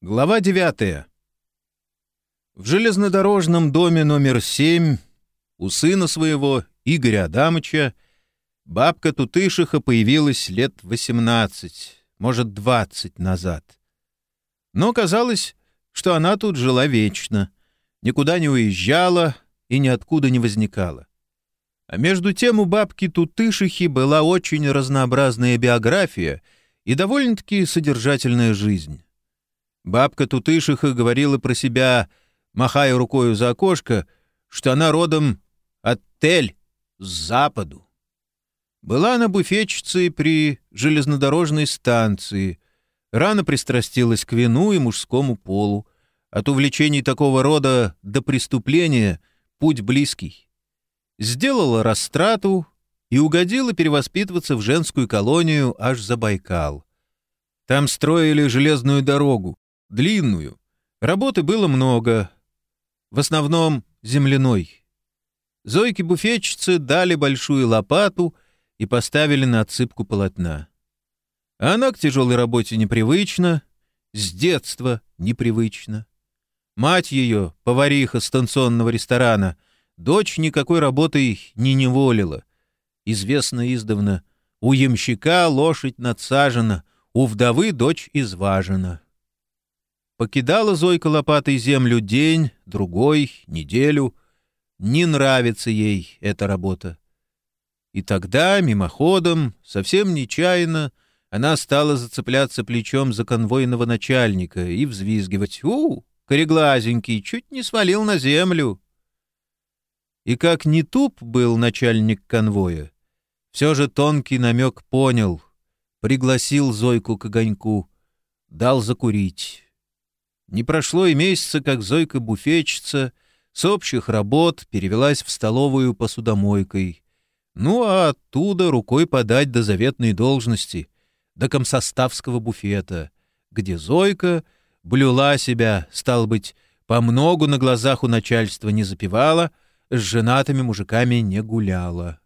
Глава 9. В железнодорожном доме номер 7 у сына своего, Игоря Адамыча, бабка Тутышиха появилась лет 18, может, 20 назад. Но казалось, что она тут жила вечно, никуда не уезжала и ниоткуда не возникала. А между тем у бабки Тутышихи была очень разнообразная биография и довольно-таки содержательная жизнь. Бабка Тутышиха говорила про себя, махая рукою за окошко, что она родом от Тель, с западу. Была она буфетчицей при железнодорожной станции, рано пристрастилась к вину и мужскому полу. От увлечений такого рода до преступления путь близкий. Сделала растрату и угодила перевоспитываться в женскую колонию аж за Байкал. Там строили железную дорогу, длинную. Работы было много, в основном земляной. Зойке-буфетчице дали большую лопату и поставили на отсыпку полотна. Она к тяжелой работе непривычна, с детства непривычна. Мать ее, повариха станционного ресторана, дочь никакой работой не неволила. Известно издавна, у ямщика лошадь надсажена, у вдовы дочь изважена. Покидала Зойка лопатой землю день, другой, неделю. Не нравится ей эта работа. И тогда, мимоходом, совсем нечаянно, она стала зацепляться плечом за конвойного начальника и взвизгивать «У, кореглазенький, чуть не свалил на землю!» И как не туп был начальник конвоя, все же тонкий намек понял, пригласил Зойку к огоньку, дал закурить. Не прошло и месяца, как Зойка-буфетчица с общих работ перевелась в столовую посудомойкой. Ну, а оттуда рукой подать до заветной должности, до комсоставского буфета, где Зойка блюла себя, стал быть, по многу на глазах у начальства не запивала, с женатыми мужиками не гуляла.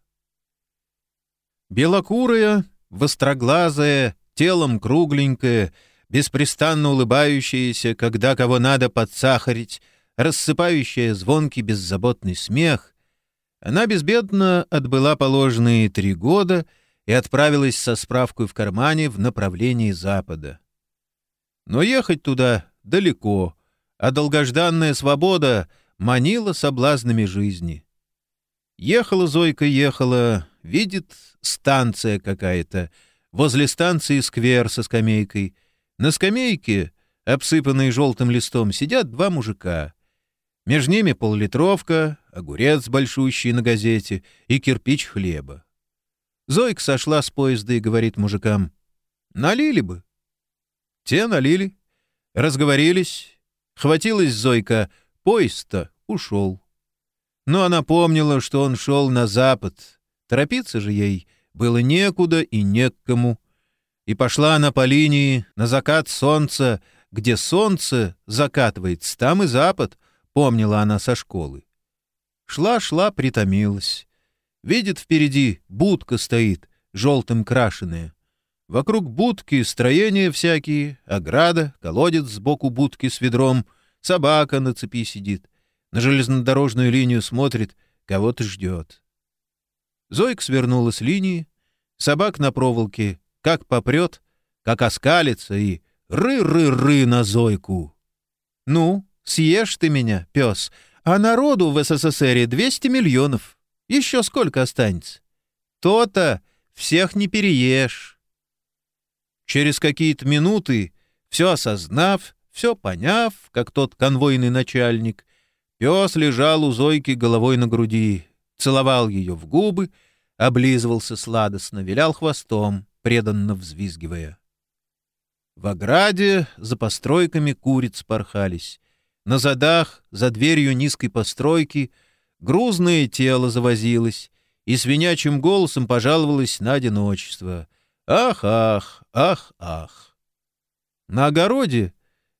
Белокурая, востроглазая, телом кругленькая — беспрестанно улыбающаяся, когда кого надо подсахарить, рассыпающая звонкий беззаботный смех, она безбедно отбыла положенные три года и отправилась со справкой в кармане в направлении запада. Но ехать туда далеко, а долгожданная свобода манила соблазнами жизни. Ехала Зойка, ехала, видит станция какая-то, возле станции сквер со скамейкой — на скамейке, обсыпанной желтым листом, сидят два мужика. Между ними поллитровка, огурец большущий на газете и кирпич хлеба. Зойка сошла с поезда и говорит мужикам, «Налили бы». Те налили, разговорились. Хватилась Зойка, поезд-то ушел. Но она помнила, что он шел на запад. Торопиться же ей было некуда и не к кому. И пошла она по линии на закат солнца, где солнце закатывается, там и запад, помнила она со школы. Шла-шла, притомилась. Видит впереди, будка стоит, желтым крашеная. Вокруг будки строения всякие, ограда, колодец сбоку будки с ведром, собака на цепи сидит. На железнодорожную линию смотрит, кого-то ждет. Зойк свернула с линии, собак на проволоке как попрет, как оскалится и ры-ры-ры на Зойку. Ну, съешь ты меня, пес, а народу в СССР 200 миллионов. Еще сколько останется? То-то всех не переешь. Через какие-то минуты, все осознав, все поняв, как тот конвойный начальник, пес лежал у Зойки головой на груди, целовал ее в губы, облизывался сладостно, вилял хвостом преданно взвизгивая. В ограде за постройками куриц порхались. На задах, за дверью низкой постройки, грузное тело завозилось и свинячим голосом пожаловалось на одиночество. Ах, ах, ах, ах. На огороде,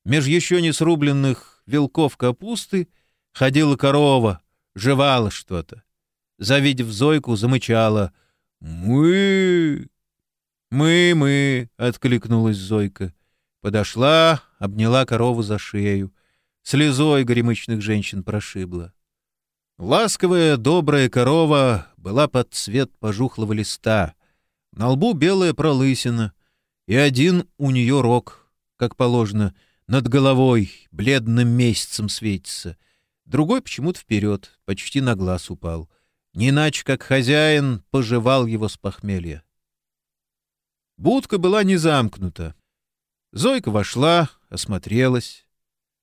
меж еще не срубленных вилков капусты, ходила корова, жевала что-то. Завидев Зойку, замычала. «Мы!» «Мы, мы!» — откликнулась Зойка. Подошла, обняла корову за шею. Слезой горемычных женщин прошибла. Ласковая, добрая корова была под цвет пожухлого листа. На лбу белая пролысина, и один у нее рог, как положено, над головой бледным месяцем светится. Другой почему-то вперед, почти на глаз упал. Не иначе, как хозяин пожевал его с похмелья. Будка была не замкнута. Зойка вошла, осмотрелась.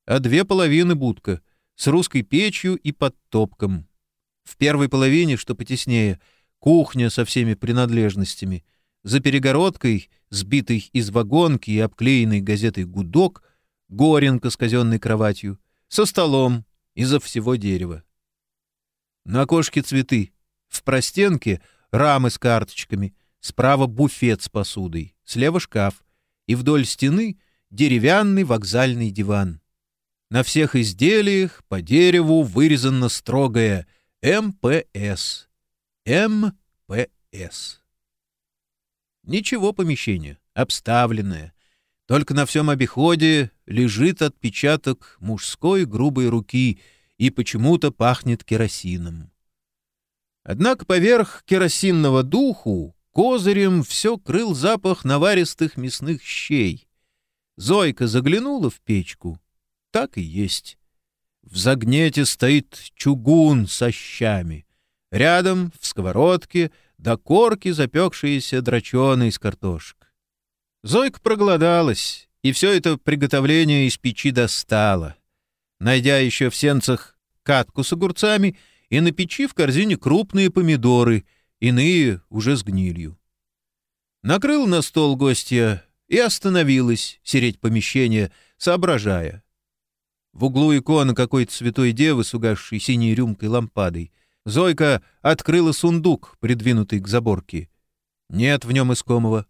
А две половины будка с русской печью и подтопком. В первой половине, что потеснее, кухня со всеми принадлежностями. За перегородкой, сбитой из вагонки и обклеенной газетой гудок, горенка с казенной кроватью, со столом изо всего дерева. На окошке цветы, в простенке рамы с карточками, справа буфет с посудой, слева шкаф — и вдоль стены деревянный вокзальный диван. На всех изделиях по дереву вырезано строгое МПС. МПС. Ничего помещения, обставленное. Только на всем обиходе лежит отпечаток мужской грубой руки и почему-то пахнет керосином. Однако поверх керосинного духу Козырем все крыл запах наваристых мясных щей. Зойка заглянула в печку. Так и есть. В загнете стоит чугун со щами. Рядом, в сковородке, до корки запекшиеся драчены из картошек. Зойка проголодалась, и все это приготовление из печи достала. Найдя еще в сенцах катку с огурцами и на печи в корзине крупные помидоры — иные уже с гнилью. Накрыл на стол гостья и остановилась сереть помещение, соображая. В углу икона какой-то святой девы с угасшей синей рюмкой лампадой. Зойка открыла сундук, придвинутый к заборке. Нет в нем искомого.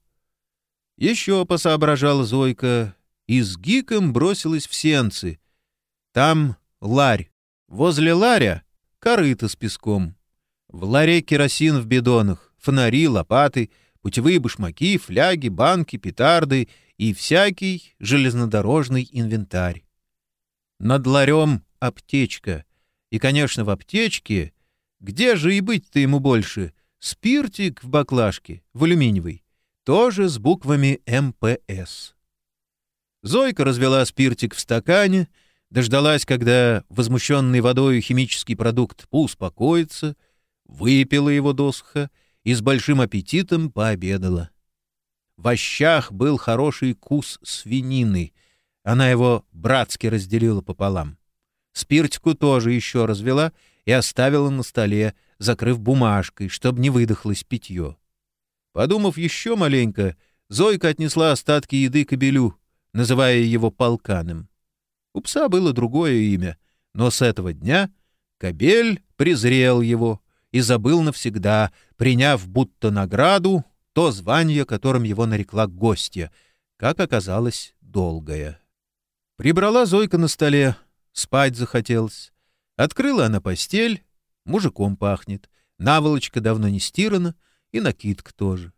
Еще посоображала Зойка и с гиком бросилась в сенцы. Там ларь. Возле ларя — корыто с песком. В ларе керосин в бидонах, фонари, лопаты, путевые башмаки, фляги, банки, петарды и всякий железнодорожный инвентарь. Над ларем аптечка. И, конечно, в аптечке... Где же и быть-то ему больше? Спиртик в баклажке, в алюминиевой. Тоже с буквами МПС. Зойка развела спиртик в стакане, дождалась, когда возмущенный водой химический продукт успокоится — выпила его досуха и с большим аппетитом пообедала. В ощах был хороший кус свинины. Она его братски разделила пополам. Спиртику тоже еще развела и оставила на столе, закрыв бумажкой, чтобы не выдохлось питье. Подумав еще маленько, Зойка отнесла остатки еды кобелю, называя его полканом. У пса было другое имя, но с этого дня кобель презрел его — и забыл навсегда, приняв будто награду то звание, которым его нарекла гостья, как оказалось, долгое. Прибрала Зойка на столе, спать захотелось. Открыла она постель, мужиком пахнет, наволочка давно не стирана и накидка тоже.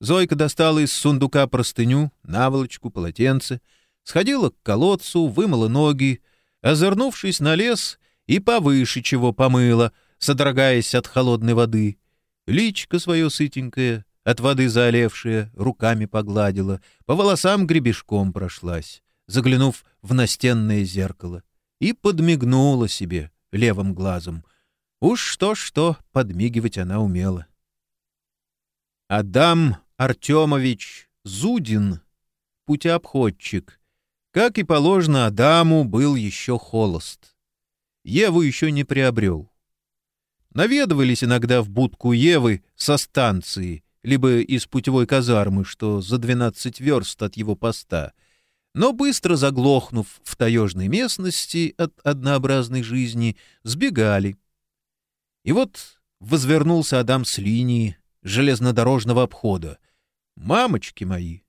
Зойка достала из сундука простыню, наволочку, полотенце, сходила к колодцу, вымыла ноги, озырнувшись на лес и повыше чего помыла — содрогаясь от холодной воды. Личко свое сытенькое, от воды заолевшее, руками погладила, по волосам гребешком прошлась, заглянув в настенное зеркало, и подмигнула себе левым глазом. Уж что-что, подмигивать она умела. Адам Артемович Зудин, путеобходчик, как и положено Адаму, был еще холост. Еву еще не приобрел наведывались иногда в будку Евы со станции, либо из путевой казармы, что за двенадцать верст от его поста, но быстро заглохнув в таежной местности от однообразной жизни, сбегали. И вот возвернулся Адам с линии железнодорожного обхода. Мамочки мои!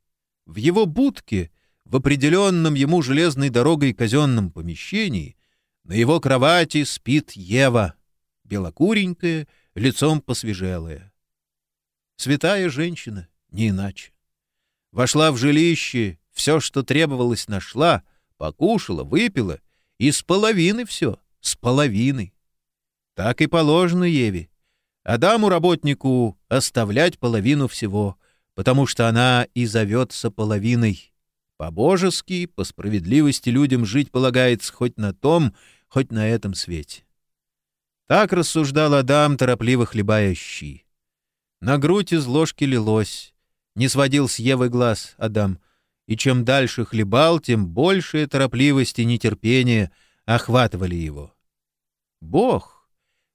В его будке, в определенном ему железной дорогой казенном помещении, на его кровати спит Ева — белокуренькая, лицом посвежелая. Святая женщина, не иначе. Вошла в жилище, Все, что требовалось, нашла, покушала, выпила, и с половины все, с половины. Так и положено Еве. Адаму работнику оставлять половину всего, потому что она и зовется половиной. По-божески, по справедливости людям жить полагается хоть на том, хоть на этом свете. Так рассуждал Адам, торопливо хлебая щи. На грудь из ложки лилось. Не сводил с Евы глаз Адам. И чем дальше хлебал, тем большее торопливость и нетерпение охватывали его. Бог,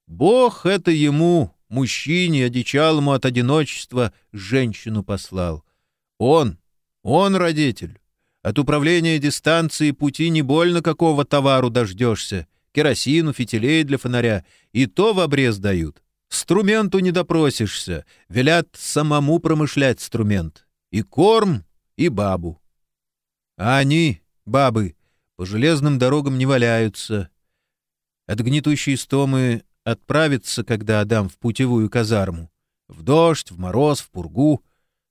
Бог это ему, мужчине, одичалому от одиночества, женщину послал. Он, он родитель. От управления дистанции пути не больно какого товару дождешься. Керосину, фитилей для фонаря. И то в обрез дают. Струменту не допросишься. Велят самому промышлять струмент. И корм, и бабу. А они, бабы, по железным дорогам не валяются. От гнетущей стомы отправиться, когда Адам в путевую казарму. В дождь, в мороз, в пургу.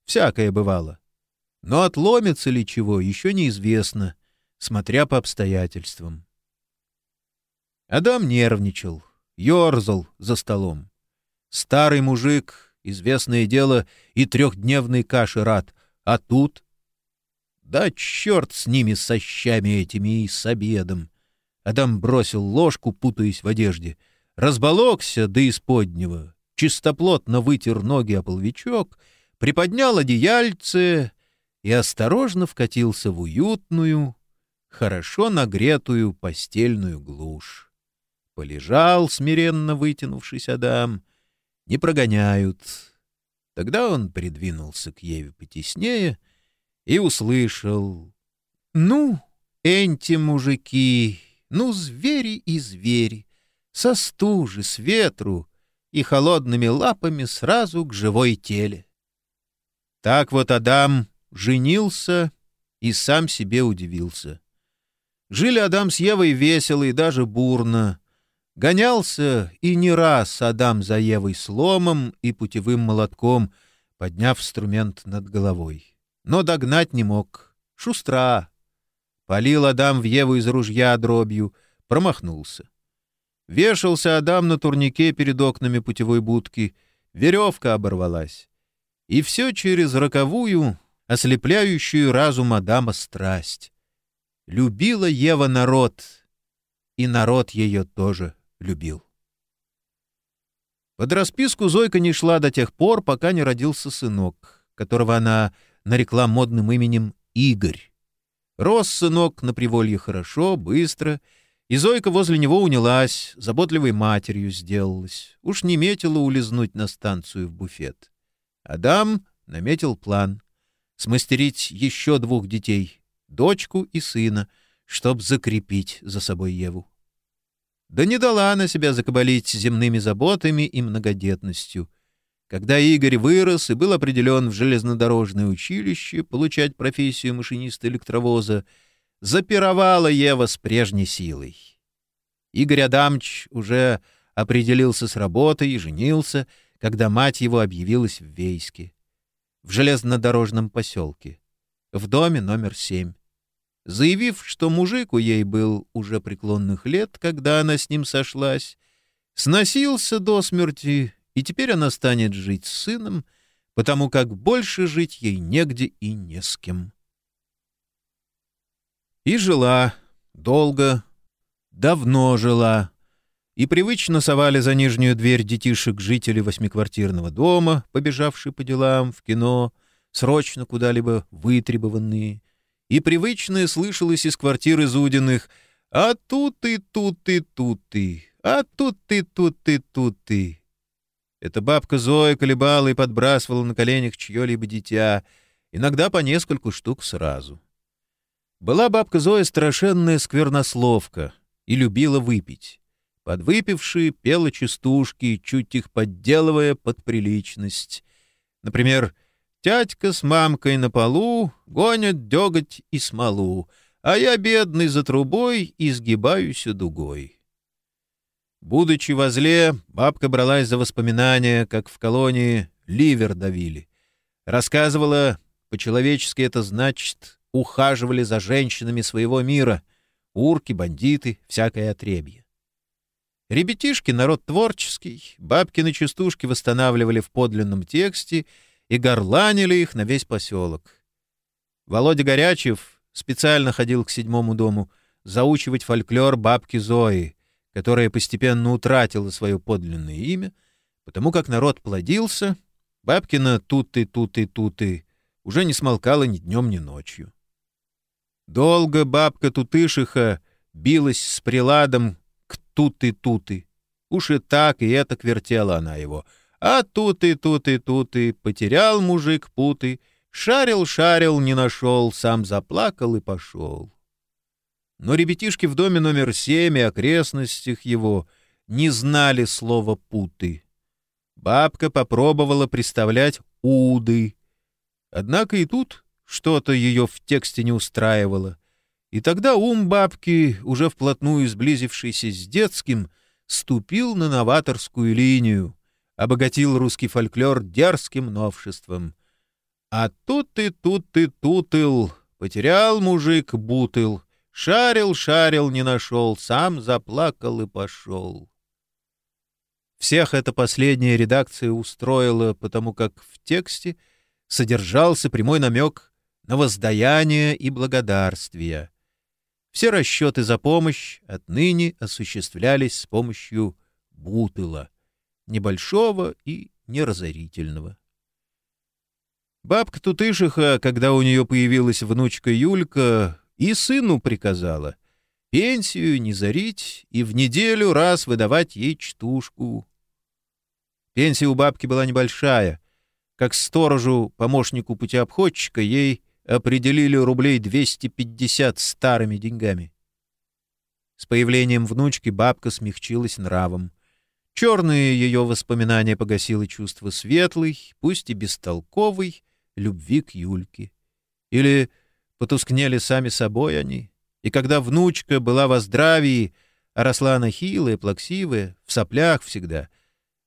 Всякое бывало. Но отломится ли чего, еще неизвестно, смотря по обстоятельствам. Адам нервничал, ерзал за столом. Старый мужик, известное дело, и трехдневной каши рад, а тут... Да черт с ними, со щами этими и с обедом! Адам бросил ложку, путаясь в одежде. Разболокся до исподнего, чистоплотно вытер ноги о половичок, приподнял одеяльце и осторожно вкатился в уютную, хорошо нагретую постельную глушь. Полежал, смиренно вытянувшись Адам. Не прогоняют. Тогда он придвинулся к Еве потеснее и услышал. «Ну, энти мужики, ну, звери и звери, со стужи, с ветру и холодными лапами сразу к живой теле». Так вот Адам женился и сам себе удивился. Жили Адам с Евой весело и даже бурно. Гонялся и не раз Адам за Евой сломом и путевым молотком, подняв инструмент над головой. Но догнать не мог. Шустра. Полил Адам в Еву из ружья дробью, промахнулся. Вешался Адам на турнике перед окнами путевой будки, веревка оборвалась. И все через роковую, ослепляющую разум Адама страсть. Любила Ева народ, и народ ее тоже любил. Под расписку Зойка не шла до тех пор, пока не родился сынок, которого она нарекла модным именем Игорь. Рос сынок на приволье хорошо, быстро, и Зойка возле него унялась, заботливой матерью сделалась. Уж не метила улизнуть на станцию в буфет. Адам наметил план смастерить еще двух детей, дочку и сына, чтоб закрепить за собой Еву. Да не дала она себя закабалить земными заботами и многодетностью. Когда Игорь вырос и был определен в железнодорожное училище получать профессию машиниста электровоза, запировала Ева с прежней силой. Игорь Адамч уже определился с работой и женился, когда мать его объявилась в Вейске в железнодорожном поселке, в доме номер семь. Заявив, что мужик у ей был уже преклонных лет, когда она с ним сошлась, сносился до смерти, и теперь она станет жить с сыном, потому как больше жить ей негде и не с кем. И жила, долго, давно жила, и привычно совали за нижнюю дверь детишек жители восьмиквартирного дома, побежавшие по делам, в кино, срочно куда-либо вытребованные, и привычное слышалось из квартиры Зудиных «А тут и тут и тут и, а тут и тут и тут и». Эта бабка Зоя колебала и подбрасывала на коленях чье-либо дитя, иногда по нескольку штук сразу. Была бабка Зоя страшенная сквернословка и любила выпить. Подвыпившие пела частушки, чуть их подделывая под приличность. Например, «Тятька с мамкой на полу гонят деготь и смолу, а я, бедный, за трубой изгибаюсь дугой». Будучи возле, бабка бралась за воспоминания, как в колонии ливер давили. Рассказывала, по-человечески это значит ухаживали за женщинами своего мира — урки, бандиты, всякое отребье. Ребятишки — народ творческий, бабкины частушки восстанавливали в подлинном тексте и горланили их на весь поселок. Володя Горячев специально ходил к седьмому дому заучивать фольклор бабки Зои, которая постепенно утратила свое подлинное имя, потому как народ плодился, бабкина туты-туты-туты уже не смолкала ни днем, ни ночью. Долго бабка Тутышиха билась с приладом к туты-туты. Уж и так, и это вертела она его. А туты-туты-туты, потерял мужик путы, шарил-шарил, не нашел, сам заплакал и пошел. Но ребятишки в доме номер семь и окрестностях его не знали слова «путы». Бабка попробовала представлять «уды». Однако и тут что-то ее в тексте не устраивало. И тогда ум бабки, уже вплотную сблизившийся с детским, ступил на новаторскую линию, обогатил русский фольклор дерзким новшеством. А тут ты, тут ты, тутыл, потерял мужик бутыл, Шарил, шарил, не нашел, сам заплакал и пошел. Всех эта последняя редакция устроила, потому как в тексте содержался прямой намек на воздаяние и благодарствие. Все расчеты за помощь отныне осуществлялись с помощью бутыла, небольшого и неразорительного. Бабка Тутышиха, когда у нее появилась внучка Юлька, и сыну приказала пенсию не зарить и в неделю раз выдавать ей чтушку. Пенсия у бабки была небольшая. Как сторожу, помощнику путеобходчика, ей определили рублей 250 старыми деньгами. С появлением внучки бабка смягчилась нравом. Черные ее воспоминания погасило чувство светлой, пусть и бестолковой, любви к Юльке. Или потускнели сами собой они, и когда внучка была во здравии, а росла она хилая, плаксивая, в соплях всегда,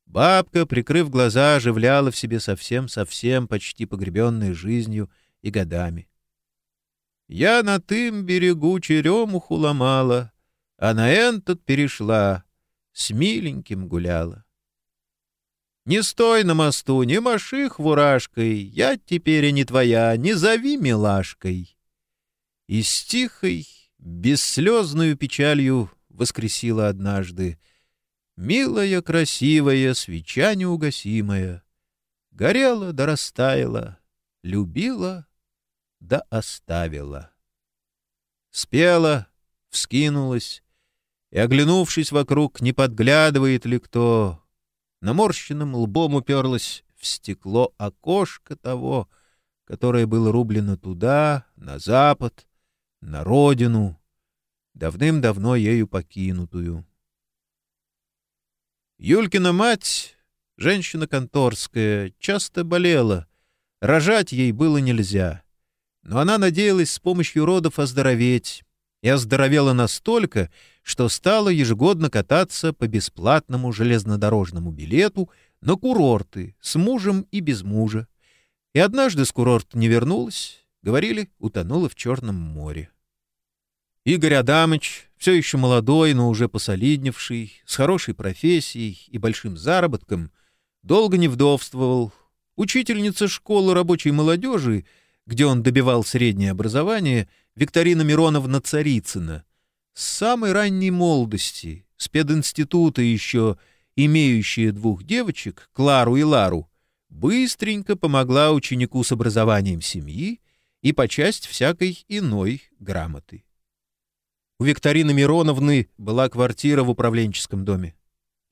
бабка, прикрыв глаза, оживляла в себе совсем-совсем почти погребенной жизнью и годами. Я на тым берегу черемуху ломала, а на этот перешла, с миленьким гуляла. Не стой на мосту, не маши хвурашкой, я теперь и не твоя, не зови милашкой и с тихой, бесслезную печалью воскресила однажды. Милая, красивая, свеча неугасимая, горела да растаяла, любила да оставила. Спела, вскинулась и, оглянувшись вокруг, не подглядывает ли кто, наморщенным лбом уперлась в стекло окошко того, которое было рублено туда, на запад, на родину, давным-давно ею покинутую. Юлькина мать, женщина конторская, часто болела, рожать ей было нельзя, но она надеялась с помощью родов оздороветь, и оздоровела настолько, что стала ежегодно кататься по бесплатному железнодорожному билету на курорты с мужем и без мужа. И однажды с курорта не вернулась, Говорили, утонула в Черном море. Игорь Адамыч, все еще молодой, но уже посолидневший, с хорошей профессией и большим заработком, долго не вдовствовал. Учительница школы рабочей молодежи, где он добивал среднее образование, Викторина Мироновна Царицына, с самой ранней молодости, с пединститута еще имеющая двух девочек, Клару и Лару, быстренько помогла ученику с образованием семьи и по часть всякой иной грамоты. У Викторины Мироновны была квартира в управленческом доме.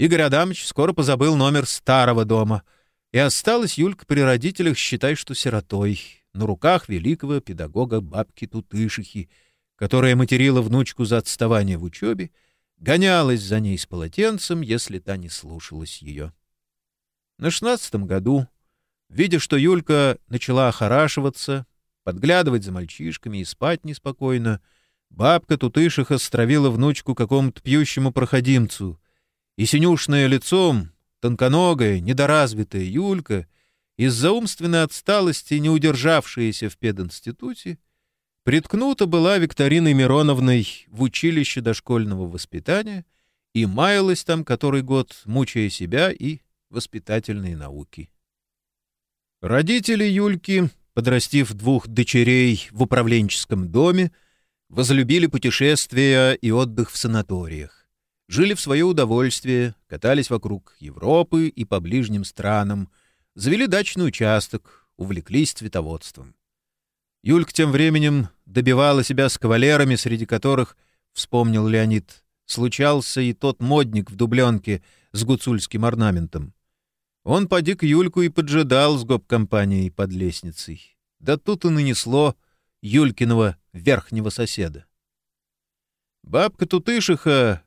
Игорь Адамович скоро позабыл номер старого дома, и осталась Юлька при родителях, считай, что сиротой, на руках великого педагога бабки Тутышихи, которая материла внучку за отставание в учебе, гонялась за ней с полотенцем, если та не слушалась ее. На шестнадцатом году, видя, что Юлька начала охорашиваться, подглядывать за мальчишками и спать неспокойно, бабка Тутышиха стравила внучку какому-то пьющему проходимцу, и синюшное лицом, тонконогая, недоразвитая Юлька, из-за умственной отсталости, не удержавшаяся в пединституте, Приткнута была Викториной Мироновной в училище дошкольного воспитания и маялась там который год, мучая себя и воспитательные науки. Родители Юльки, подрастив двух дочерей в управленческом доме, возлюбили путешествия и отдых в санаториях. Жили в свое удовольствие, катались вокруг Европы и по ближним странам, завели дачный участок, увлеклись цветоводством. Юлька тем временем добивала себя с кавалерами, среди которых, вспомнил Леонид, случался и тот модник в дубленке с гуцульским орнаментом. Он поди к Юльку и поджидал с гоп-компанией под лестницей. Да тут и нанесло Юлькиного верхнего соседа. Бабка Тутышиха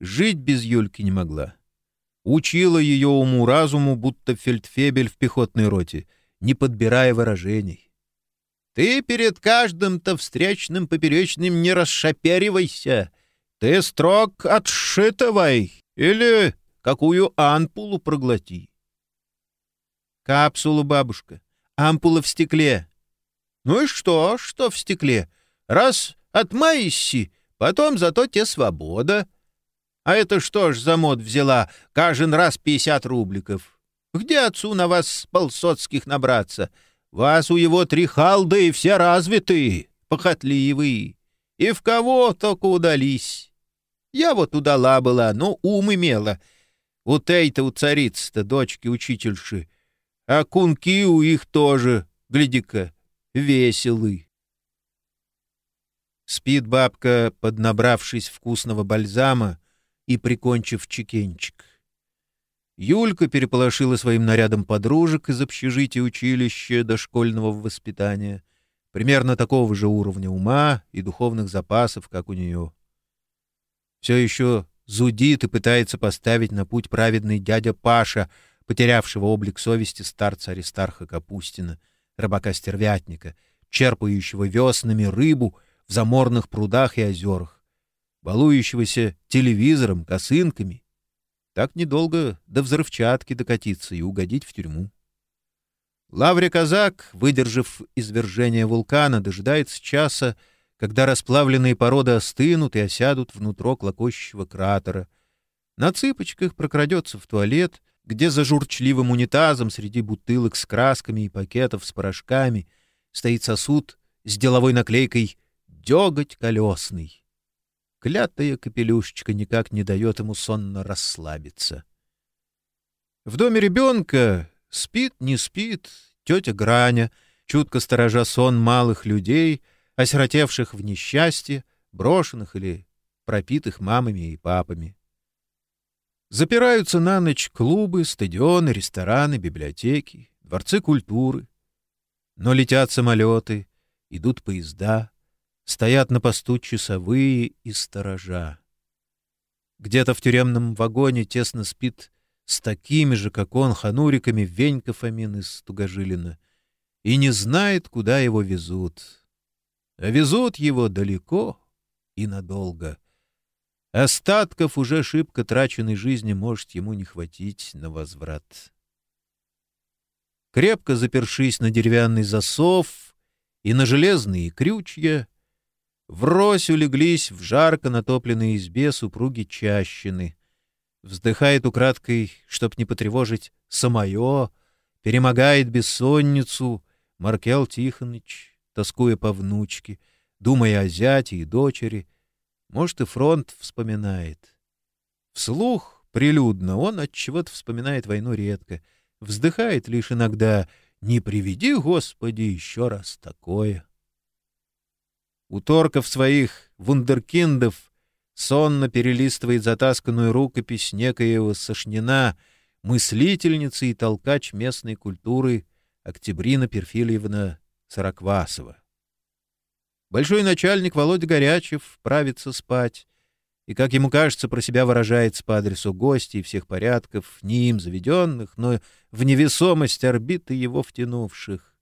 жить без Юльки не могла. Учила ее уму-разуму, будто фельдфебель в пехотной роте, не подбирая выражений. Ты перед каждым-то встречным поперечным не расшаперивайся. Ты строк отшитывай или какую ампулу проглоти. Капсулу, бабушка. Ампула в стекле. Ну и что, что в стекле? Раз отмаешься, потом зато те свобода. А это что ж за мод взяла? Каждый раз пятьдесят рубликов. Где отцу на вас полсотских набраться? — вас у его три халды все развитые, похотливые. И в кого только удались. Я вот удала была, но ум имела. У тей-то у царицы-то дочки учительши. А кунки у их тоже, гляди-ка, веселы. Спит бабка, поднабравшись вкусного бальзама и прикончив чекенчик. Юлька переполошила своим нарядом подружек из общежития училища дошкольного воспитания, примерно такого же уровня ума и духовных запасов, как у нее. Все еще зудит и пытается поставить на путь праведный дядя Паша, потерявшего облик совести старца Аристарха Капустина, рыбака-стервятника, черпающего веснами рыбу в заморных прудах и озерах, балующегося телевизором, косынками так недолго до взрывчатки докатиться и угодить в тюрьму. Лавря Казак, выдержав извержение вулкана, дожидается часа, когда расплавленные породы остынут и осядут внутрь клокочущего кратера. На цыпочках прокрадется в туалет, где за журчливым унитазом среди бутылок с красками и пакетов с порошками стоит сосуд с деловой наклейкой «Деготь колесный». Клятая капелюшечка никак не дает ему сонно расслабиться. В доме ребенка спит, не спит тетя Граня, чутко сторожа сон малых людей, осиротевших в несчастье, брошенных или пропитых мамами и папами. Запираются на ночь клубы, стадионы, рестораны, библиотеки, дворцы культуры. Но летят самолеты, идут поезда — стоят на посту часовые и сторожа. Где-то в тюремном вагоне тесно спит с такими же, как он, хануриками Венька Фомин из Тугажилина и не знает, куда его везут. А везут его далеко и надолго. Остатков уже шибко траченной жизни может ему не хватить на возврат. Крепко запершись на деревянный засов и на железные крючья, Врозь улеглись в жарко натопленной избе супруги Чащины. Вздыхает украдкой, чтоб не потревожить самое, перемогает бессонницу Маркел Тихоныч, тоскуя по внучке, думая о зяте и дочери. Может, и фронт вспоминает. Вслух, прилюдно, он от чего-то вспоминает войну редко, вздыхает лишь иногда «Не приведи, Господи, еще раз такое». У торков своих вундеркиндов сонно перелистывает затасканную рукопись некоего Сошнина, мыслительницы и толкач местной культуры Октябрина Перфильевна Сороквасова. Большой начальник Володя Горячев правится спать, и, как ему кажется, про себя выражается по адресу гостей всех порядков, не им заведенных, но в невесомость орбиты его втянувших.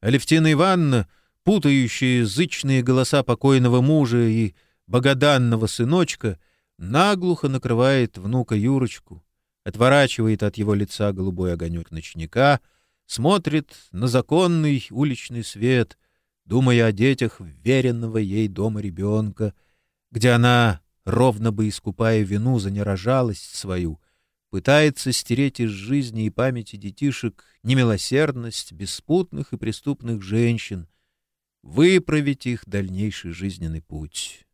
Алевтина Ивановна — путающие зычные голоса покойного мужа и богоданного сыночка, наглухо накрывает внука Юрочку, отворачивает от его лица голубой огонек ночника, смотрит на законный уличный свет, думая о детях веренного ей дома ребенка, где она, ровно бы искупая вину за нерожалость свою, пытается стереть из жизни и памяти детишек немилосердность беспутных и преступных женщин, выправить их дальнейший жизненный путь.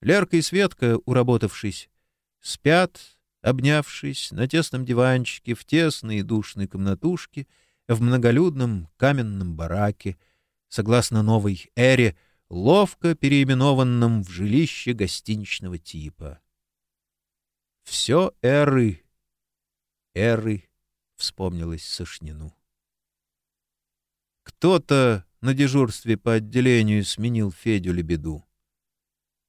Лерка и Светка, уработавшись, спят, обнявшись на тесном диванчике в тесной и душной комнатушке в многолюдном каменном бараке, согласно новой эре, ловко переименованном в жилище гостиничного типа. Все эры, эры, вспомнилось Сашнину. Кто-то на дежурстве по отделению сменил Федю Лебеду.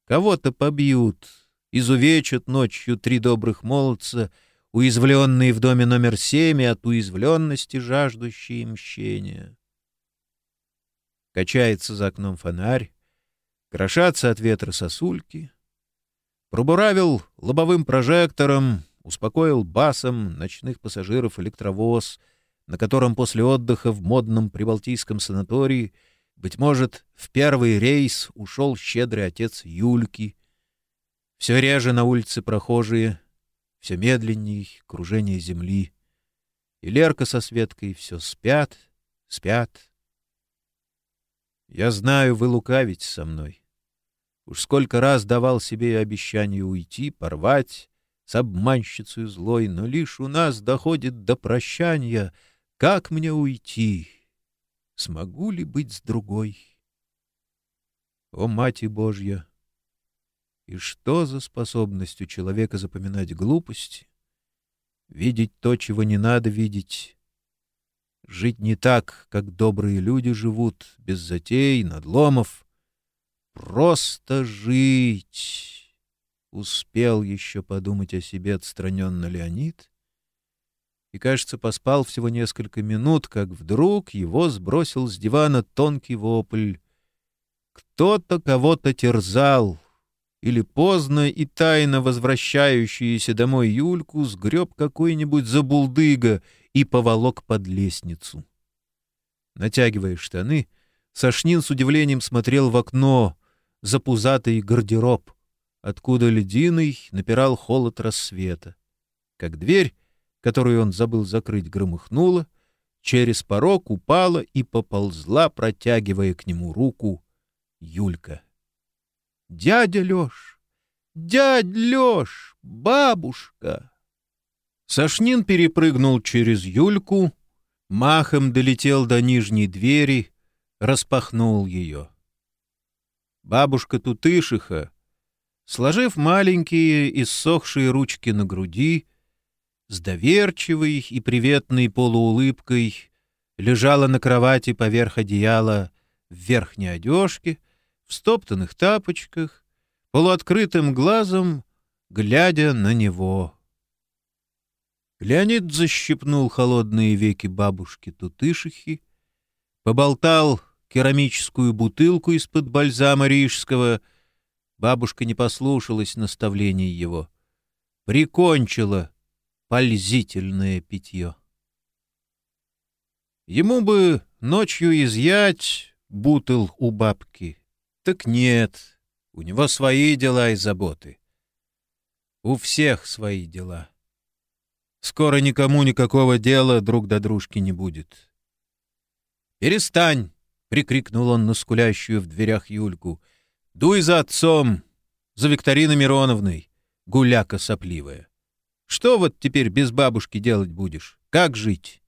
Кого-то побьют, изувечат ночью три добрых молодца, уязвленные в доме номер семь от уязвленности жаждущие мщения. Качается за окном фонарь, крошатся от ветра сосульки. Пробуравил лобовым прожектором, успокоил басом ночных пассажиров электровоз, на котором после отдыха в модном прибалтийском санатории, быть может, в первый рейс ушел щедрый отец Юльки. Все реже на улице прохожие, все медленней кружение земли. И Лерка со Светкой все спят, спят. Я знаю, вы лукавите со мной. Уж сколько раз давал себе обещание уйти, порвать, с обманщицей злой, но лишь у нас доходит до прощания. Как мне уйти? Смогу ли быть с другой? О, Мать Божья! И что за способность у человека запоминать глупости, видеть то, чего не надо видеть, жить не так, как добрые люди живут, без затей, надломов, просто жить? Успел еще подумать о себе отстраненно Леонид. И, кажется, поспал всего несколько минут, как вдруг его сбросил с дивана тонкий вопль. Кто-то кого-то терзал, или поздно и тайно возвращающуюся домой Юльку сгреб какой-нибудь забулдыга и поволок под лестницу. Натягивая штаны, Сашнин с удивлением смотрел в окно, за пузатый гардероб откуда ледяный напирал холод рассвета. Как дверь, которую он забыл закрыть, громыхнула, через порог упала и поползла, протягивая к нему руку, Юлька. «Дядя Леш! Дядь Леш! Бабушка!» Сашнин перепрыгнул через Юльку, махом долетел до нижней двери, распахнул ее. Бабушка Тутышиха, Сложив маленькие, иссохшие ручки на груди, с доверчивой и приветной полуулыбкой лежала на кровати поверх одеяла в верхней одежке, в стоптанных тапочках, полуоткрытым глазом, глядя на него. Леонид защипнул холодные веки бабушки Тутышихи, поболтал керамическую бутылку из-под бальзама рижского — Бабушка не послушалась наставлений его. Прикончила пользительное питье. Ему бы ночью изъять бутыл у бабки. Так нет, у него свои дела и заботы. У всех свои дела. Скоро никому никакого дела друг до дружки не будет. «Перестань!» — прикрикнул он на скулящую в дверях Юльку — Дуй за отцом, за Викториной Мироновной, гуляка сопливая. Что вот теперь без бабушки делать будешь? Как жить?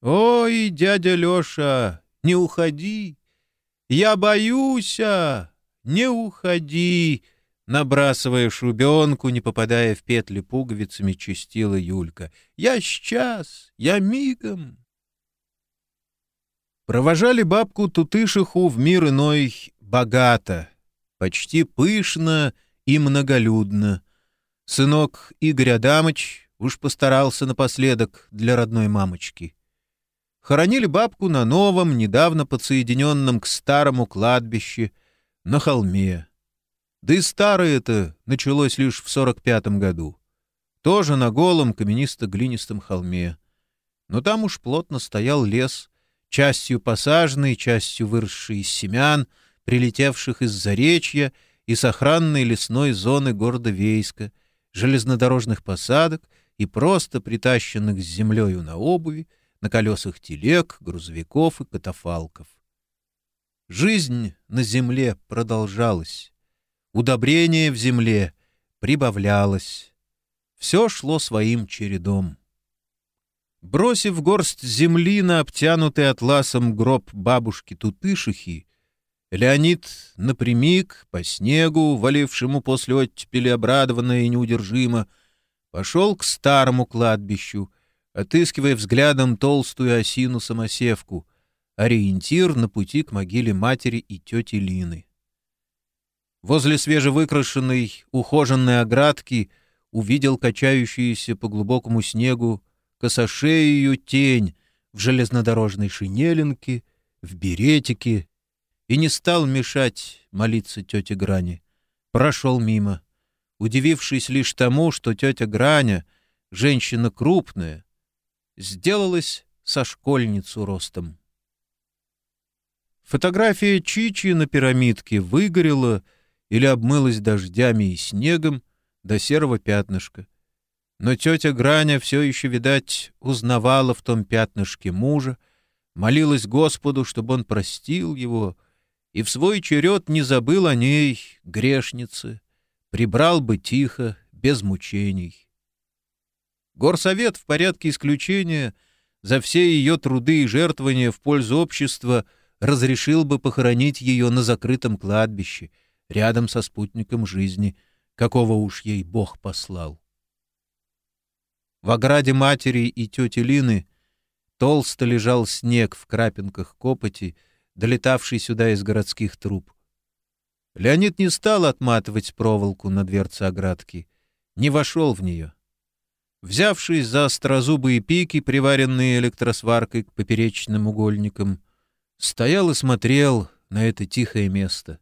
Ой, дядя Леша, не уходи. Я боюсь, не уходи. Набрасывая шубенку, не попадая в петли пуговицами, чистила Юлька. «Я сейчас, я мигом!» Провожали бабку Тутышиху в мир иной богато, почти пышно и многолюдно. Сынок Игорь Адамыч уж постарался напоследок для родной мамочки. Хоронили бабку на новом, недавно подсоединенном к старому кладбище, на холме. Да и старое это началось лишь в сорок пятом году. Тоже на голом каменисто-глинистом холме. Но там уж плотно стоял лес — частью посаженный, частью выросший из семян, прилетевших из Заречья и сохранной лесной зоны города Вейска, железнодорожных посадок и просто притащенных с землею на обуви, на колесах телег, грузовиков и катафалков. Жизнь на земле продолжалась. Удобрение в земле прибавлялось. Все шло своим чередом. Бросив горсть земли на обтянутый атласом гроб бабушки-тутышихи, Леонид напрямик, по снегу, валившему после оттепели обрадованно и неудержимо, пошел к старому кладбищу, отыскивая взглядом толстую осину-самосевку, ориентир на пути к могиле матери и тети Лины. Возле свежевыкрашенной, ухоженной оградки увидел качающуюся по глубокому снегу косошею тень в железнодорожной шинеленке, в беретике, и не стал мешать молиться тете Грани. Прошел мимо, удивившись лишь тому, что тетя Граня, женщина крупная, сделалась со школьницу ростом. Фотография Чичи на пирамидке выгорела или обмылась дождями и снегом до серого пятнышка. Но тетя Граня все еще, видать, узнавала в том пятнышке мужа, молилась Господу, чтобы он простил его, и в свой черед не забыл о ней, грешнице, прибрал бы тихо, без мучений. Горсовет в порядке исключения за все ее труды и жертвования в пользу общества разрешил бы похоронить ее на закрытом кладбище, рядом со спутником жизни, какого уж ей Бог послал. В ограде матери и тети Лины толсто лежал снег в крапинках копоти, долетавший сюда из городских труб. Леонид не стал отматывать проволоку на дверце оградки, не вошел в нее. Взявшись за острозубые пики, приваренные электросваркой к поперечным угольникам, стоял и смотрел на это тихое место.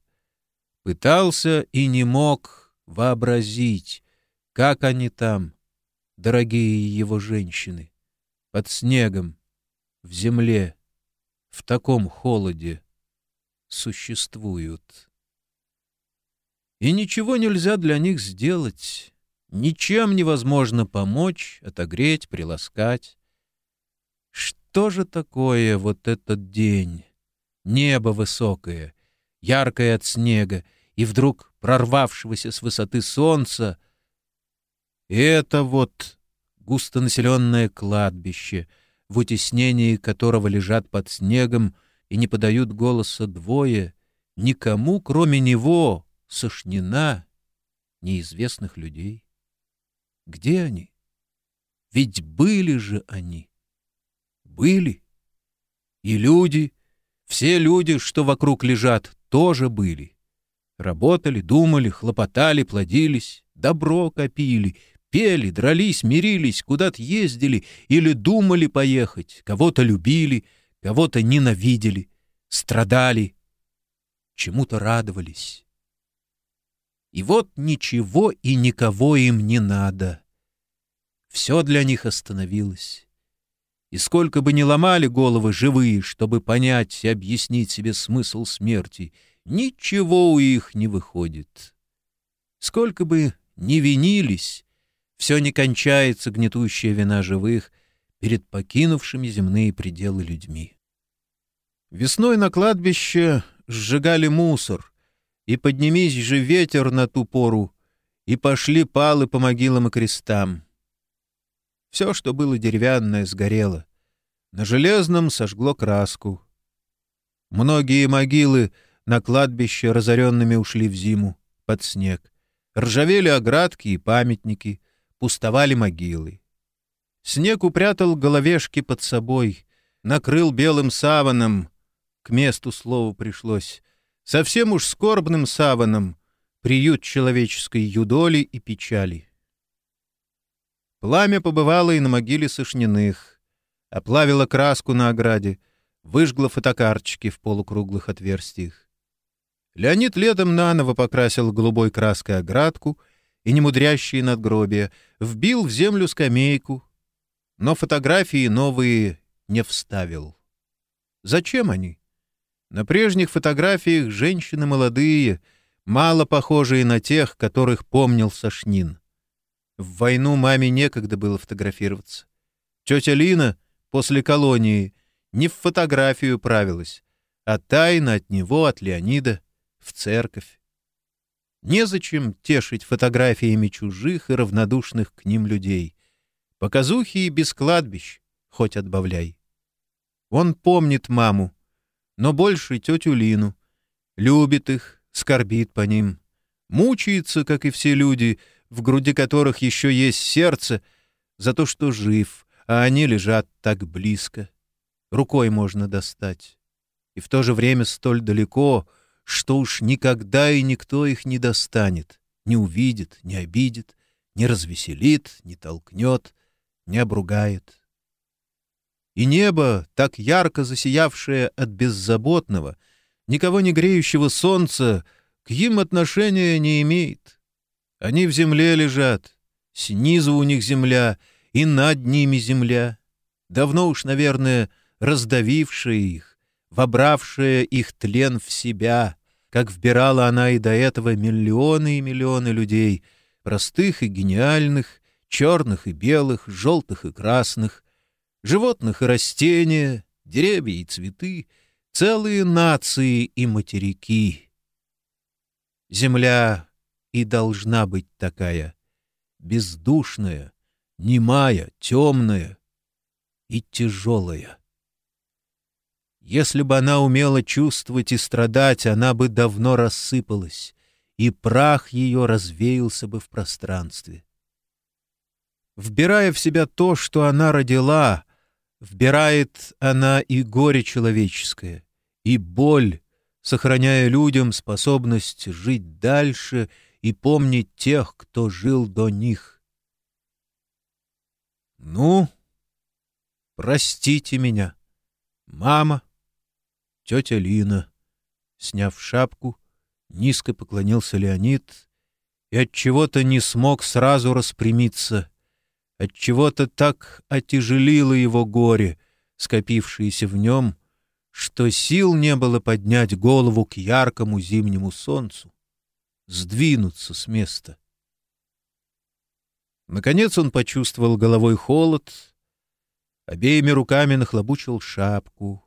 Пытался и не мог вообразить, как они там, дорогие его женщины, под снегом, в земле, в таком холоде существуют. И ничего нельзя для них сделать, ничем невозможно помочь, отогреть, приласкать. Что же такое вот этот день? Небо высокое, яркое от снега, и вдруг прорвавшегося с высоты солнца. И это вот густонаселенное кладбище — в утеснении которого лежат под снегом и не подают голоса двое, никому, кроме него, сошнена неизвестных людей. Где они? Ведь были же они. Были. И люди, все люди, что вокруг лежат, тоже были. Работали, думали, хлопотали, плодились, добро копили, Пели, дрались, мирились, куда-то ездили или думали поехать, кого-то любили, кого-то ненавидели, страдали, чему-то радовались. И вот ничего и никого им не надо. Все для них остановилось. И сколько бы ни ломали головы живые, чтобы понять и объяснить себе смысл смерти, ничего у их не выходит. Сколько бы ни винились, все не кончается гнетущая вина живых перед покинувшими земные пределы людьми. Весной на кладбище сжигали мусор, и поднимись же ветер на ту пору, и пошли палы по могилам и крестам. Все, что было деревянное, сгорело. На железном сожгло краску. Многие могилы на кладбище разоренными ушли в зиму, под снег. Ржавели оградки и памятники — пустовали могилы. Снег упрятал головешки под собой, накрыл белым саваном, к месту слову пришлось, совсем уж скорбным саваном, приют человеческой юдоли и печали. Пламя побывало и на могиле Сошниных, оплавило краску на ограде, выжгло фотокарточки в полукруглых отверстиях. Леонид летом наново покрасил голубой краской оградку — и немудрящие надгробия, вбил в землю скамейку, но фотографии новые не вставил. Зачем они? На прежних фотографиях женщины молодые, мало похожие на тех, которых помнил Сашнин. В войну маме некогда было фотографироваться. Тетя Лина после колонии не в фотографию правилась, а тайно от него, от Леонида, в церковь. Незачем тешить фотографиями чужих и равнодушных к ним людей. Показухи и без кладбищ, хоть отбавляй. Он помнит маму, но больше тетю Лину. Любит их, скорбит по ним. Мучается, как и все люди, в груди которых еще есть сердце, за то, что жив, а они лежат так близко. Рукой можно достать. И в то же время столь далеко — что уж никогда и никто их не достанет, не увидит, не обидит, не развеселит, не толкнет, не обругает. И небо, так ярко засиявшее от беззаботного, никого не греющего солнца, к им отношения не имеет. Они в земле лежат, снизу у них земля, и над ними земля, давно уж, наверное, раздавившая их, вобравшая их тлен в себя, как вбирала она и до этого миллионы и миллионы людей, простых и гениальных, черных и белых, желтых и красных, животных и растения, деревья и цветы, целые нации и материки. Земля и должна быть такая, бездушная, немая, темная и тяжелая. Если бы она умела чувствовать и страдать, она бы давно рассыпалась, и прах ее развеялся бы в пространстве. Вбирая в себя то, что она родила, вбирает она и горе человеческое, и боль, сохраняя людям способность жить дальше и помнить тех, кто жил до них. «Ну, простите меня, мама», тетя Лина. Сняв шапку, низко поклонился Леонид и от чего то не смог сразу распрямиться. От чего то так отяжелило его горе, скопившееся в нем, что сил не было поднять голову к яркому зимнему солнцу, сдвинуться с места. Наконец он почувствовал головой холод, обеими руками нахлобучил шапку,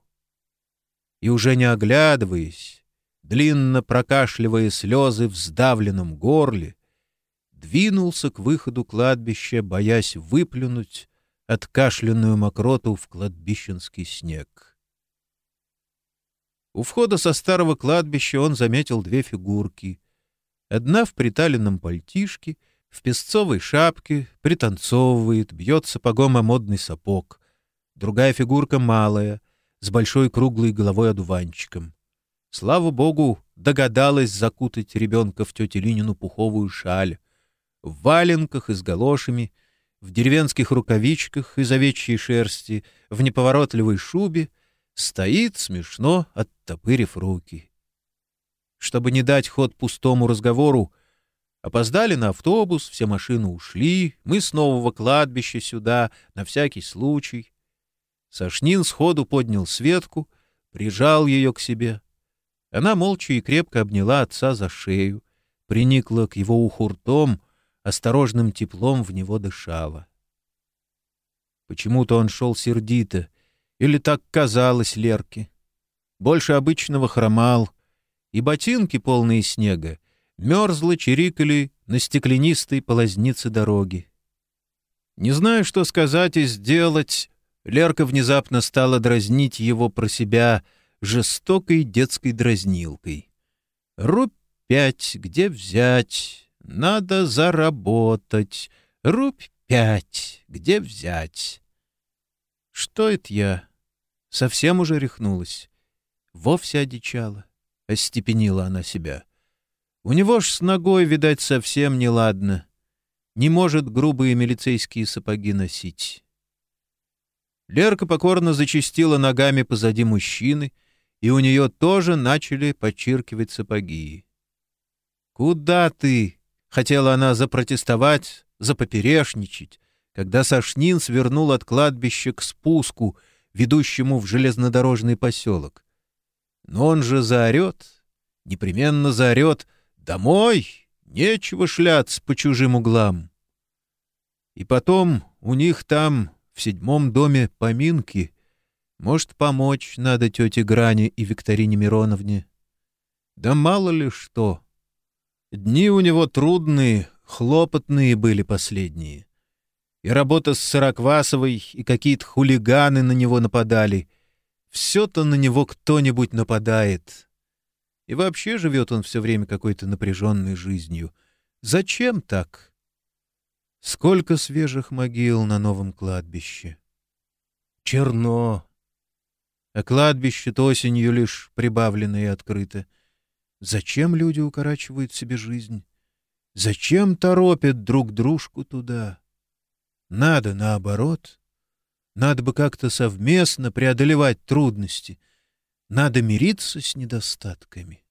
и уже не оглядываясь, длинно прокашливая слезы в сдавленном горле, двинулся к выходу кладбища, боясь выплюнуть откашленную мокроту в кладбищенский снег. У входа со старого кладбища он заметил две фигурки. Одна в приталенном пальтишке, в песцовой шапке, пританцовывает, бьет сапогом о модный сапог. Другая фигурка малая, с большой круглой головой одуванчиком. Слава богу, догадалась закутать ребенка в тете Линину пуховую шаль. В валенках и с галошами, в деревенских рукавичках из овечьей шерсти, в неповоротливой шубе, стоит смешно, оттопырив руки. Чтобы не дать ход пустому разговору, опоздали на автобус, все машины ушли, мы с нового кладбища сюда, на всякий случай. Сашнин сходу поднял Светку, прижал ее к себе. Она молча и крепко обняла отца за шею, приникла к его уху ртом, осторожным теплом в него дышала. Почему-то он шел сердито, или так казалось Лерке. Больше обычного хромал, и ботинки, полные снега, мерзло чирикали на стеклянистой полознице дороги. Не знаю, что сказать и сделать, Лерка внезапно стала дразнить его про себя жестокой детской дразнилкой. «Рубь пять, где взять? Надо заработать. Рубь пять, где взять?» «Что это я?» Совсем уже рехнулась. Вовсе одичала. Остепенила она себя. У него ж с ногой, видать, совсем неладно. Не может грубые милицейские сапоги носить. Лерка покорно зачастила ногами позади мужчины, и у нее тоже начали подчеркивать сапоги. «Куда ты?» — хотела она запротестовать, запоперешничать, когда Сашнин свернул от кладбища к спуску, ведущему в железнодорожный поселок. Но он же заорет, непременно заорет «Домой! Нечего шляться по чужим углам!» И потом у них там, в седьмом доме, поминки. Может, помочь надо тете Гране и Викторине Мироновне. Да мало ли что. Дни у него трудные, хлопотные были последние. И работа с Сороквасовой, и какие-то хулиганы на него нападали. Все-то на него кто-нибудь нападает. И вообще живет он все время какой-то напряженной жизнью. Зачем так? Сколько свежих могил на новом кладбище. Черно. А кладбище-то осенью лишь прибавлено и открыто. Зачем люди укорачивают себе жизнь? Зачем торопят друг дружку туда? Надо наоборот. Надо бы как-то совместно преодолевать трудности. Надо мириться с недостатками.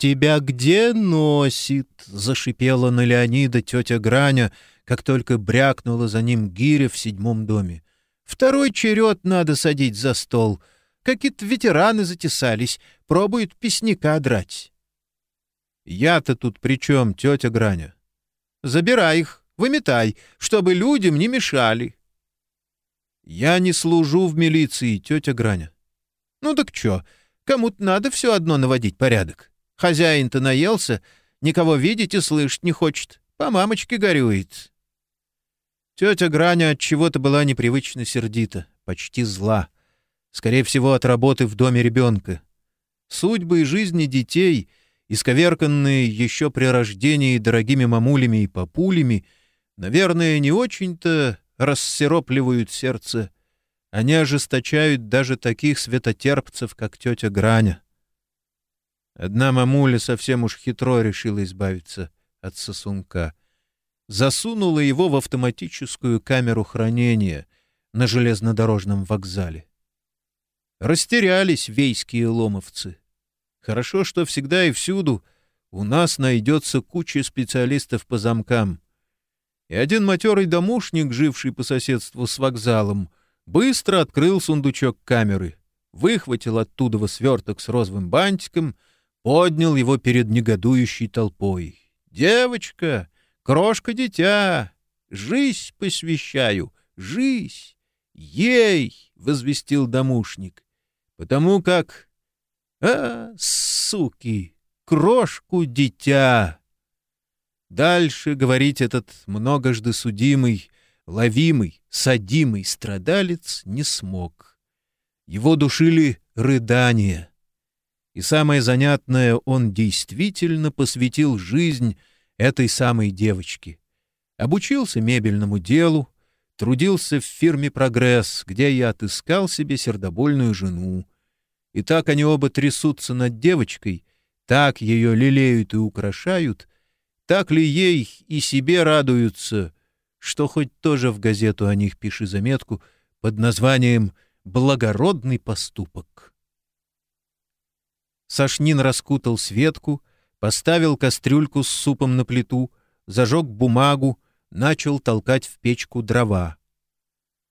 «Тебя где носит?» — зашипела на Леонида тетя Граня, как только брякнула за ним гиря в седьмом доме. «Второй черед надо садить за стол. Какие-то ветераны затесались, пробуют песняка драть». «Я-то тут при чем, тетя Граня?» «Забирай их, выметай, чтобы людям не мешали». «Я не служу в милиции, тетя Граня». «Ну так что, кому-то надо все одно наводить порядок». Хозяин-то наелся, никого видеть и слышать не хочет. По мамочке горюет. Тетя Граня от чего-то была непривычно сердита, почти зла. Скорее всего, от работы в доме ребенка. Судьбы и жизни детей, исковерканные еще при рождении дорогими мамулями и папулями, наверное, не очень-то рассеропливают сердце. Они ожесточают даже таких светотерпцев, как тетя Граня. Одна мамуля совсем уж хитро решила избавиться от сосунка. Засунула его в автоматическую камеру хранения на железнодорожном вокзале. Растерялись вейские ломовцы. Хорошо, что всегда и всюду у нас найдется куча специалистов по замкам. И один матерый домушник, живший по соседству с вокзалом, быстро открыл сундучок камеры, выхватил оттуда сверток с розовым бантиком — поднял его перед негодующей толпой. «Девочка, крошка-дитя, жизнь посвящаю, жизнь! Ей!» — возвестил домушник. «Потому как... А, суки, крошку-дитя!» Дальше говорить этот многожды судимый, ловимый, садимый страдалец не смог. Его душили рыдания — и самое занятное, он действительно посвятил жизнь этой самой девочке. Обучился мебельному делу, трудился в фирме «Прогресс», где я отыскал себе сердобольную жену. И так они оба трясутся над девочкой, так ее лелеют и украшают, так ли ей и себе радуются, что хоть тоже в газету о них пиши заметку под названием «Благородный поступок». Сашнин раскутал Светку, поставил кастрюльку с супом на плиту, зажег бумагу, начал толкать в печку дрова.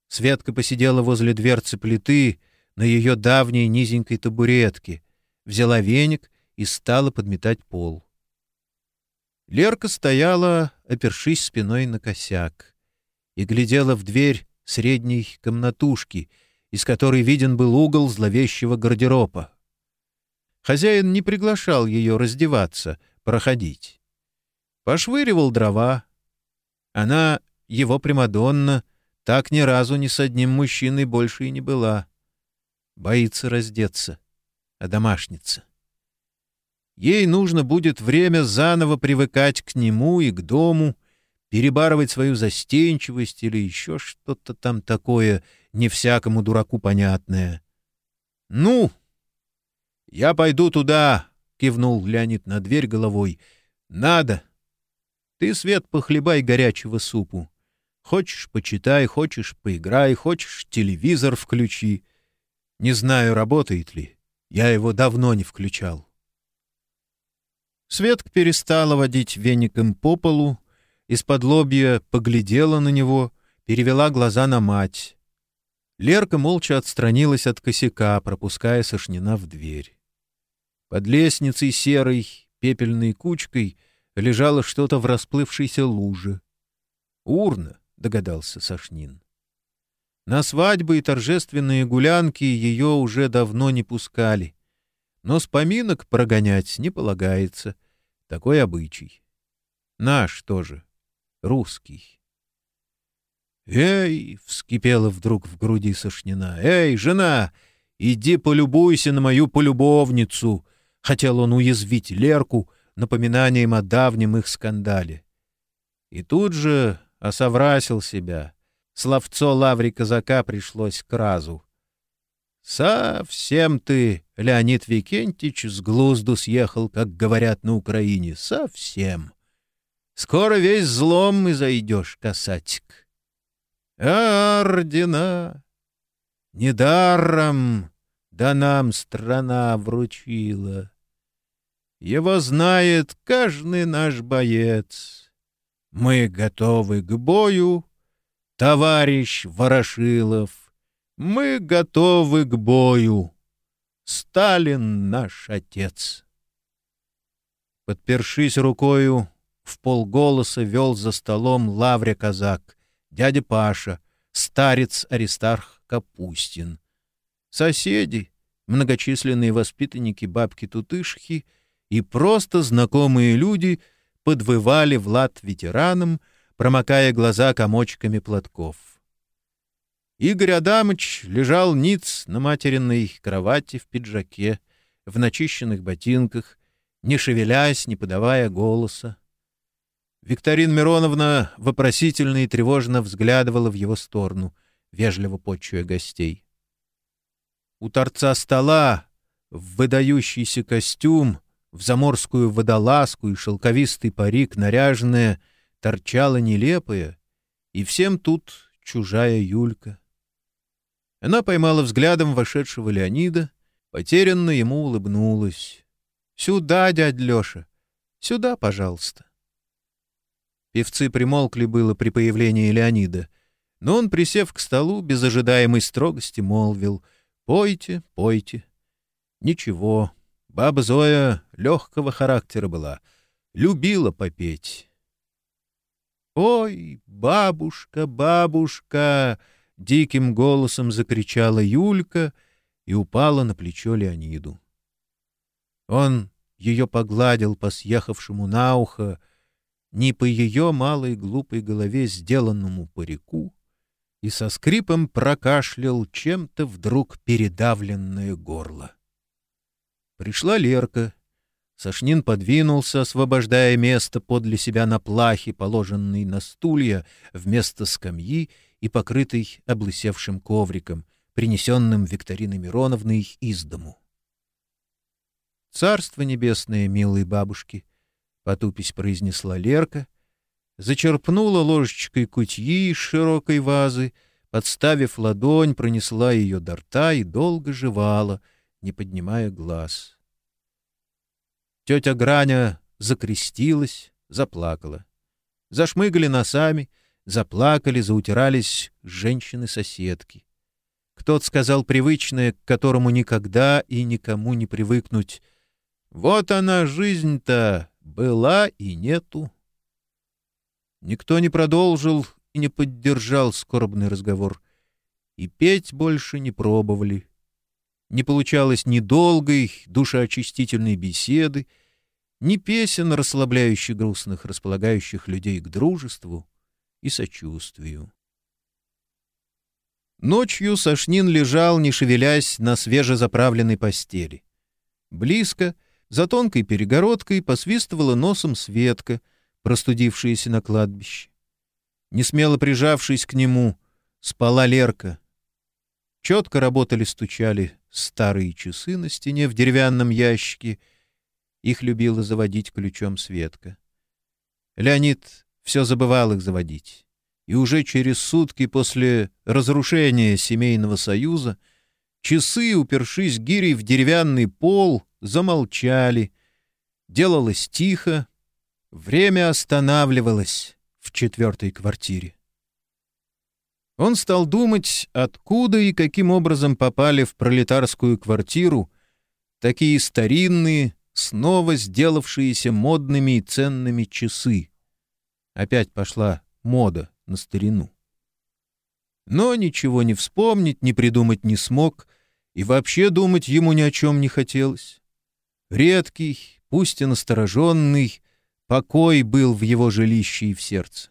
Светка посидела возле дверцы плиты на ее давней низенькой табуретке, взяла веник и стала подметать пол. Лерка стояла, опершись спиной на косяк, и глядела в дверь средней комнатушки, из которой виден был угол зловещего гардероба. Хозяин не приглашал ее раздеваться, проходить. Пошвыривал дрова. Она, его Примадонна, так ни разу ни с одним мужчиной больше и не была. Боится раздеться, а домашница. Ей нужно будет время заново привыкать к нему и к дому, перебарывать свою застенчивость или еще что-то там такое, не всякому дураку понятное. Ну, «Я пойду туда», — кивнул Леонид на дверь головой. «Надо. Ты, Свет, похлебай горячего супу. Хочешь — почитай, хочешь — поиграй, хочешь — телевизор включи. Не знаю, работает ли. Я его давно не включал». Светка перестала водить веником по полу, из-под лобья поглядела на него, перевела глаза на мать. Лерка молча отстранилась от косяка, пропуская Сашнина в дверь. Под лестницей серой, пепельной кучкой лежало что-то в расплывшейся луже. «Урна», — догадался Сашнин. На свадьбы и торжественные гулянки ее уже давно не пускали. Но с поминок прогонять не полагается. Такой обычай. Наш тоже. Русский. «Эй!» — вскипела вдруг в груди Сашнина. «Эй, жена! Иди полюбуйся на мою полюбовницу!» Хотел он уязвить Лерку напоминанием о давнем их скандале. И тут же осоврасил себя. Словцо Лаври Казака пришлось к разу. «Совсем ты, Леонид Викентич, с глузду съехал, как говорят на Украине. Совсем. Скоро весь злом и зайдешь, касатик» ордена. Недаром да нам страна вручила. Его знает каждый наш боец. Мы готовы к бою, товарищ Ворошилов. Мы готовы к бою. Сталин наш отец. Подпершись рукою, в полголоса вел за столом Лавря казак дядя Паша, старец Аристарх Капустин. Соседи, многочисленные воспитанники бабки-тутышки и просто знакомые люди подвывали в лад ветеранам, промокая глаза комочками платков. Игорь Адамыч лежал ниц на материнной кровати в пиджаке, в начищенных ботинках, не шевелясь, не подавая голоса. Викторина Мироновна вопросительно и тревожно взглядывала в его сторону, вежливо почуя гостей. У торца стола, в выдающийся костюм, в заморскую водолазку и шелковистый парик наряженная, торчала нелепая, и всем тут чужая Юлька. Она поймала взглядом вошедшего Леонида, потерянно ему улыбнулась. «Сюда, дядь Леша, сюда, пожалуйста». Певцы примолкли было при появлении Леонида, но он, присев к столу, без ожидаемой строгости молвил «Пойте, пойте». Ничего, баба Зоя легкого характера была, любила попеть. «Ой, бабушка, бабушка!» — диким голосом закричала Юлька и упала на плечо Леониду. Он ее погладил по съехавшему на ухо, ни по ее малой глупой голове сделанному парику, и со скрипом прокашлял чем-то вдруг передавленное горло. Пришла Лерка. Сашнин подвинулся, освобождая место подле себя на плахе, положенной на стулья, вместо скамьи и покрытой облысевшим ковриком, принесенным Викториной Мироновной из дому. «Царство небесное, милые бабушки!» потупись произнесла Лерка, зачерпнула ложечкой кутьи из широкой вазы, подставив ладонь, пронесла ее до рта и долго жевала, не поднимая глаз. Тетя Граня закрестилась, заплакала. Зашмыгали носами, заплакали, заутирались женщины-соседки. Кто-то сказал привычное, к которому никогда и никому не привыкнуть. «Вот она, жизнь-то, была и нету. Никто не продолжил и не поддержал скорбный разговор. И петь больше не пробовали. Не получалось ни долгой, душеочистительной беседы, ни песен, расслабляющих грустных, располагающих людей к дружеству и сочувствию. Ночью Сашнин лежал, не шевелясь, на свежезаправленной постели. Близко — за тонкой перегородкой посвистывала носом Светка, простудившаяся на кладбище. Несмело прижавшись к нему, спала Лерка. Четко работали-стучали старые часы на стене в деревянном ящике. Их любила заводить ключом Светка. Леонид все забывал их заводить. И уже через сутки после разрушения семейного союза часы, упершись гирей в деревянный пол, замолчали. Делалось тихо. Время останавливалось в четвертой квартире. Он стал думать, откуда и каким образом попали в пролетарскую квартиру такие старинные, снова сделавшиеся модными и ценными часы. Опять пошла мода на старину. Но ничего не вспомнить, не придумать не смог, и вообще думать ему ни о чем не хотелось. Редкий, пусть и настороженный, покой был в его жилище и в сердце.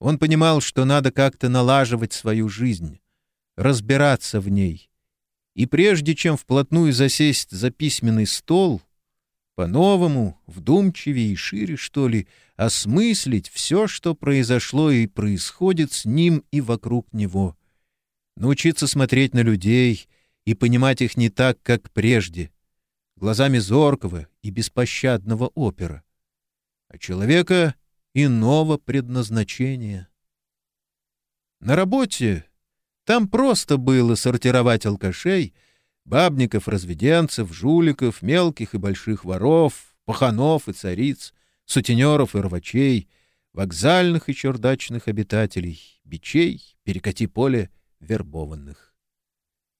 Он понимал, что надо как-то налаживать свою жизнь, разбираться в ней. И прежде чем вплотную засесть за письменный стол, по-новому, вдумчивее и шире, что ли, осмыслить все, что произошло и происходит с ним и вокруг него. Научиться смотреть на людей и понимать их не так, как прежде, глазами зоркого и беспощадного опера, а человека иного предназначения. На работе там просто было сортировать алкашей — бабников, разведенцев, жуликов, мелких и больших воров, паханов и цариц, сутенеров и рвачей, вокзальных и чердачных обитателей, бичей, перекати поле вербованных.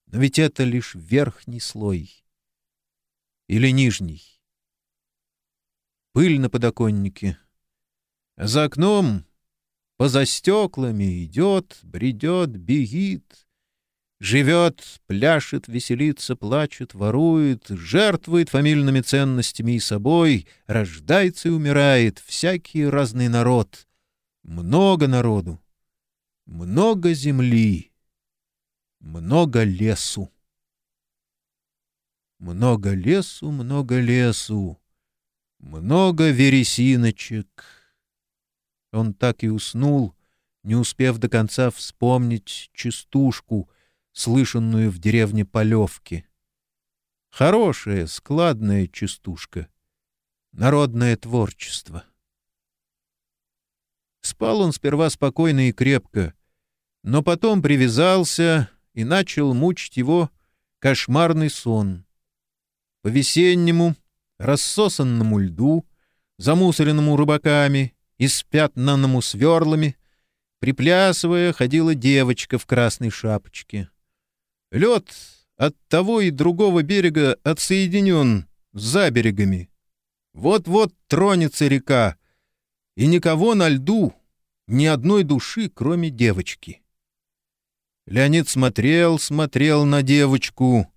Но ведь это лишь верхний слой. Или нижний. Пыль на подоконнике. За окном, поза стеклами, идет, бредет, бегит — Живет, пляшет, веселится, плачет, ворует, жертвует фамильными ценностями и собой, рождается и умирает всякий разный народ. Много народу, много земли, много лесу. Много лесу, много лесу, много вересиночек. Он так и уснул, не успев до конца вспомнить частушку — слышанную в деревне Полевки. Хорошая, складная частушка. Народное творчество. Спал он сперва спокойно и крепко, но потом привязался и начал мучить его кошмарный сон. По весеннему, рассосанному льду, замусоренному рыбаками и спятнанному сверлами, приплясывая, ходила девочка в красной шапочке. Лед от того и другого берега отсоединен за берегами. Вот-вот тронется река, и никого на льду, ни одной души, кроме девочки. Леонид смотрел, смотрел на девочку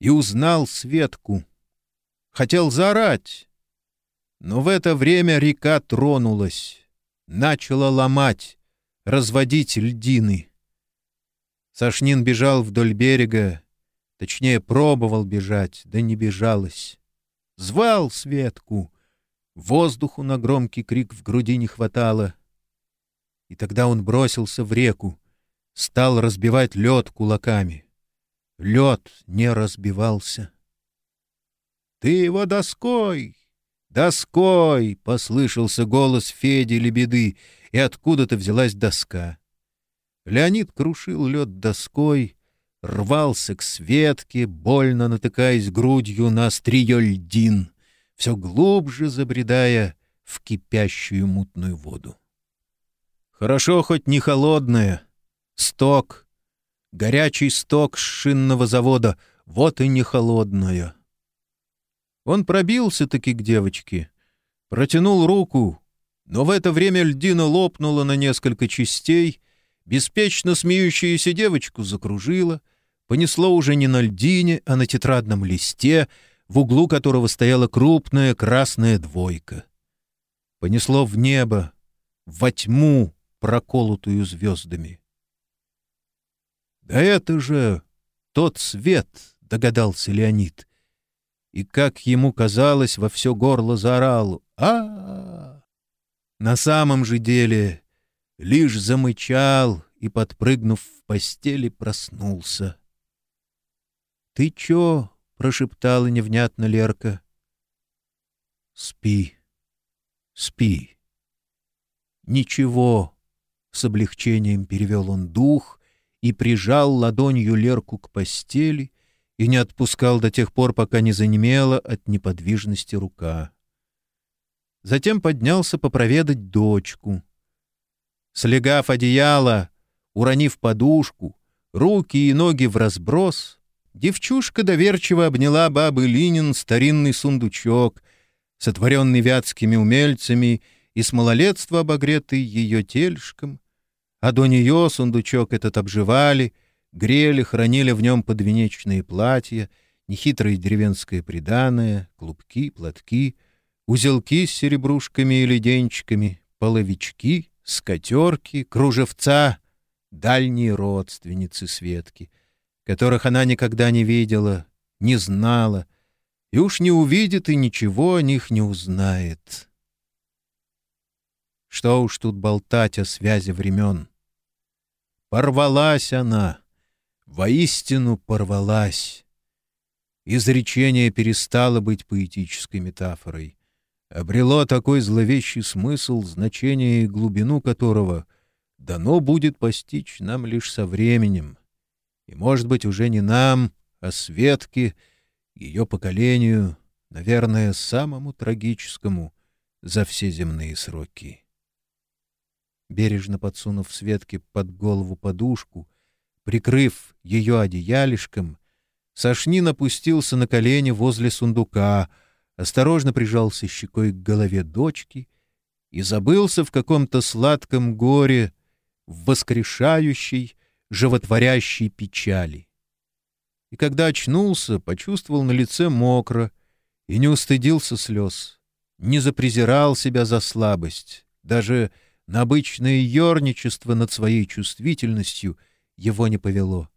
и узнал Светку. Хотел заорать, но в это время река тронулась, начала ломать, разводить льдины. Сашнин бежал вдоль берега, точнее, пробовал бежать, да не бежалось. Звал Светку. Воздуху на громкий крик в груди не хватало. И тогда он бросился в реку, стал разбивать лед кулаками. Лед не разбивался. «Ты его доской! Доской!» — послышался голос Феди Лебеды, и откуда-то взялась доска. Леонид крушил лед доской, рвался к Светке, больно натыкаясь грудью на острие льдин, все глубже забредая в кипящую мутную воду. Хорошо хоть не холодная. Сток. Горячий сток с шинного завода. Вот и не холодная. Он пробился-таки к девочке. Протянул руку, но в это время льдина лопнула на несколько частей — Беспечно смеющуюся девочку закружило, понесло уже не на льдине, а на тетрадном листе, в углу которого стояла крупная красная двойка. Понесло в небо, во тьму, проколотую звездами. «Да это же тот свет!» — догадался Леонид. И, как ему казалось, во все горло заорал а, -а, На самом же деле лишь замычал и, подпрыгнув в постели, проснулся. — Ты чё? — прошептала невнятно Лерка. — Спи, спи. — Ничего, — с облегчением перевел он дух и прижал ладонью Лерку к постели и не отпускал до тех пор, пока не занемела от неподвижности рука. Затем поднялся попроведать дочку — Слегав одеяло, уронив подушку, руки и ноги в разброс, девчушка доверчиво обняла бабы Линин старинный сундучок, сотворенный вятскими умельцами и с малолетства обогретый ее тельшком, а до нее сундучок этот обживали, грели, хранили в нем подвенечные платья, нехитрое деревенское приданое, клубки, платки, узелки с серебрушками и леденчиками, половички, скатерки, кружевца, дальние родственницы Светки, которых она никогда не видела, не знала, и уж не увидит и ничего о них не узнает. Что уж тут болтать о связи времен. Порвалась она, воистину порвалась. Изречение перестало быть поэтической метафорой, обрело такой зловещий смысл, значение и глубину которого дано будет постичь нам лишь со временем. И, может быть, уже не нам, а Светке, ее поколению, наверное, самому трагическому за все земные сроки бережно подсунув Светке под голову подушку, прикрыв ее одеялишком, Сашнин опустился на колени возле сундука, осторожно прижался щекой к голове дочки и забылся в каком-то сладком горе, в воскрешающей, животворящей печали. И когда очнулся, почувствовал на лице мокро и не устыдился слез, не запрезирал себя за слабость, даже на обычное ерничество над своей чувствительностью его не повело.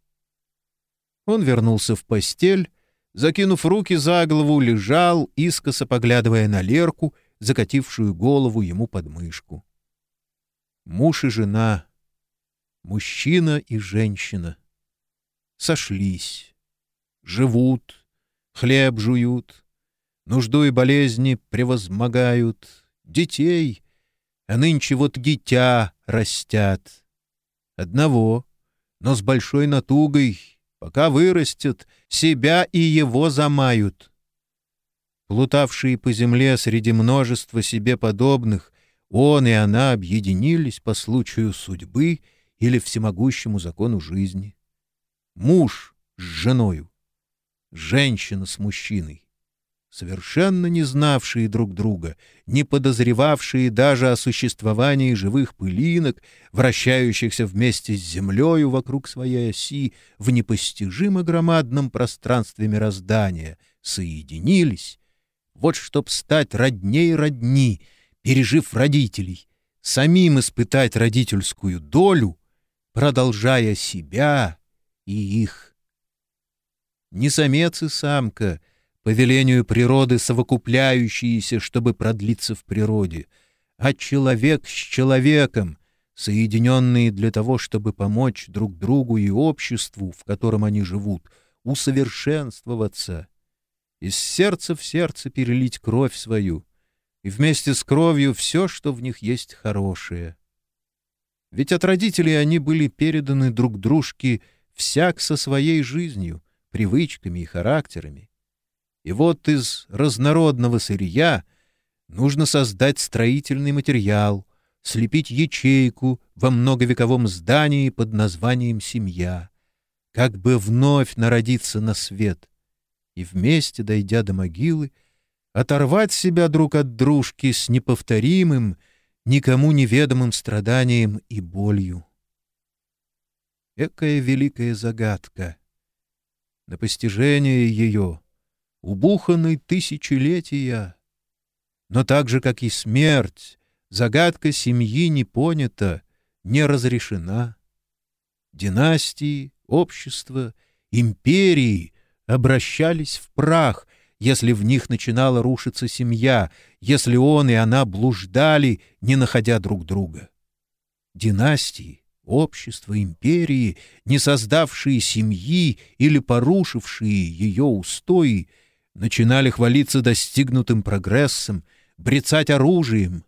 Он вернулся в постель, закинув руки за голову, лежал, искоса поглядывая на Лерку, закатившую голову ему под мышку. Муж и жена, мужчина и женщина сошлись, живут, хлеб жуют, нужду и болезни превозмогают, детей а нынче вот дитя растят. Одного, но с большой натугой, пока вырастет, себя и его замают. Плутавшие по земле среди множества себе подобных, он и она объединились по случаю судьбы или всемогущему закону жизни. Муж с женою, женщина с мужчиной совершенно не знавшие друг друга, не подозревавшие даже о существовании живых пылинок, вращающихся вместе с землею вокруг своей оси в непостижимо громадном пространстве мироздания, соединились, вот чтоб стать родней родни, пережив родителей, самим испытать родительскую долю, продолжая себя и их. Не самец и самка — по велению природы совокупляющиеся, чтобы продлиться в природе, а человек с человеком, соединенные для того, чтобы помочь друг другу и обществу, в котором они живут, усовершенствоваться, из сердца в сердце перелить кровь свою, и вместе с кровью все, что в них есть хорошее. Ведь от родителей они были переданы друг дружке всяк со своей жизнью, привычками и характерами. И вот из разнородного сырья нужно создать строительный материал, слепить ячейку во многовековом здании под названием «семья», как бы вновь народиться на свет и вместе, дойдя до могилы, оторвать себя друг от дружки с неповторимым, никому неведомым страданием и болью. Экая великая загадка. На постижение ее — убуханный тысячелетия. Но так же, как и смерть, загадка семьи не понята, не разрешена. Династии, общества, империи обращались в прах, если в них начинала рушиться семья, если он и она блуждали, не находя друг друга. Династии, общества, империи, не создавшие семьи или порушившие ее устои, начинали хвалиться достигнутым прогрессом, брецать оружием.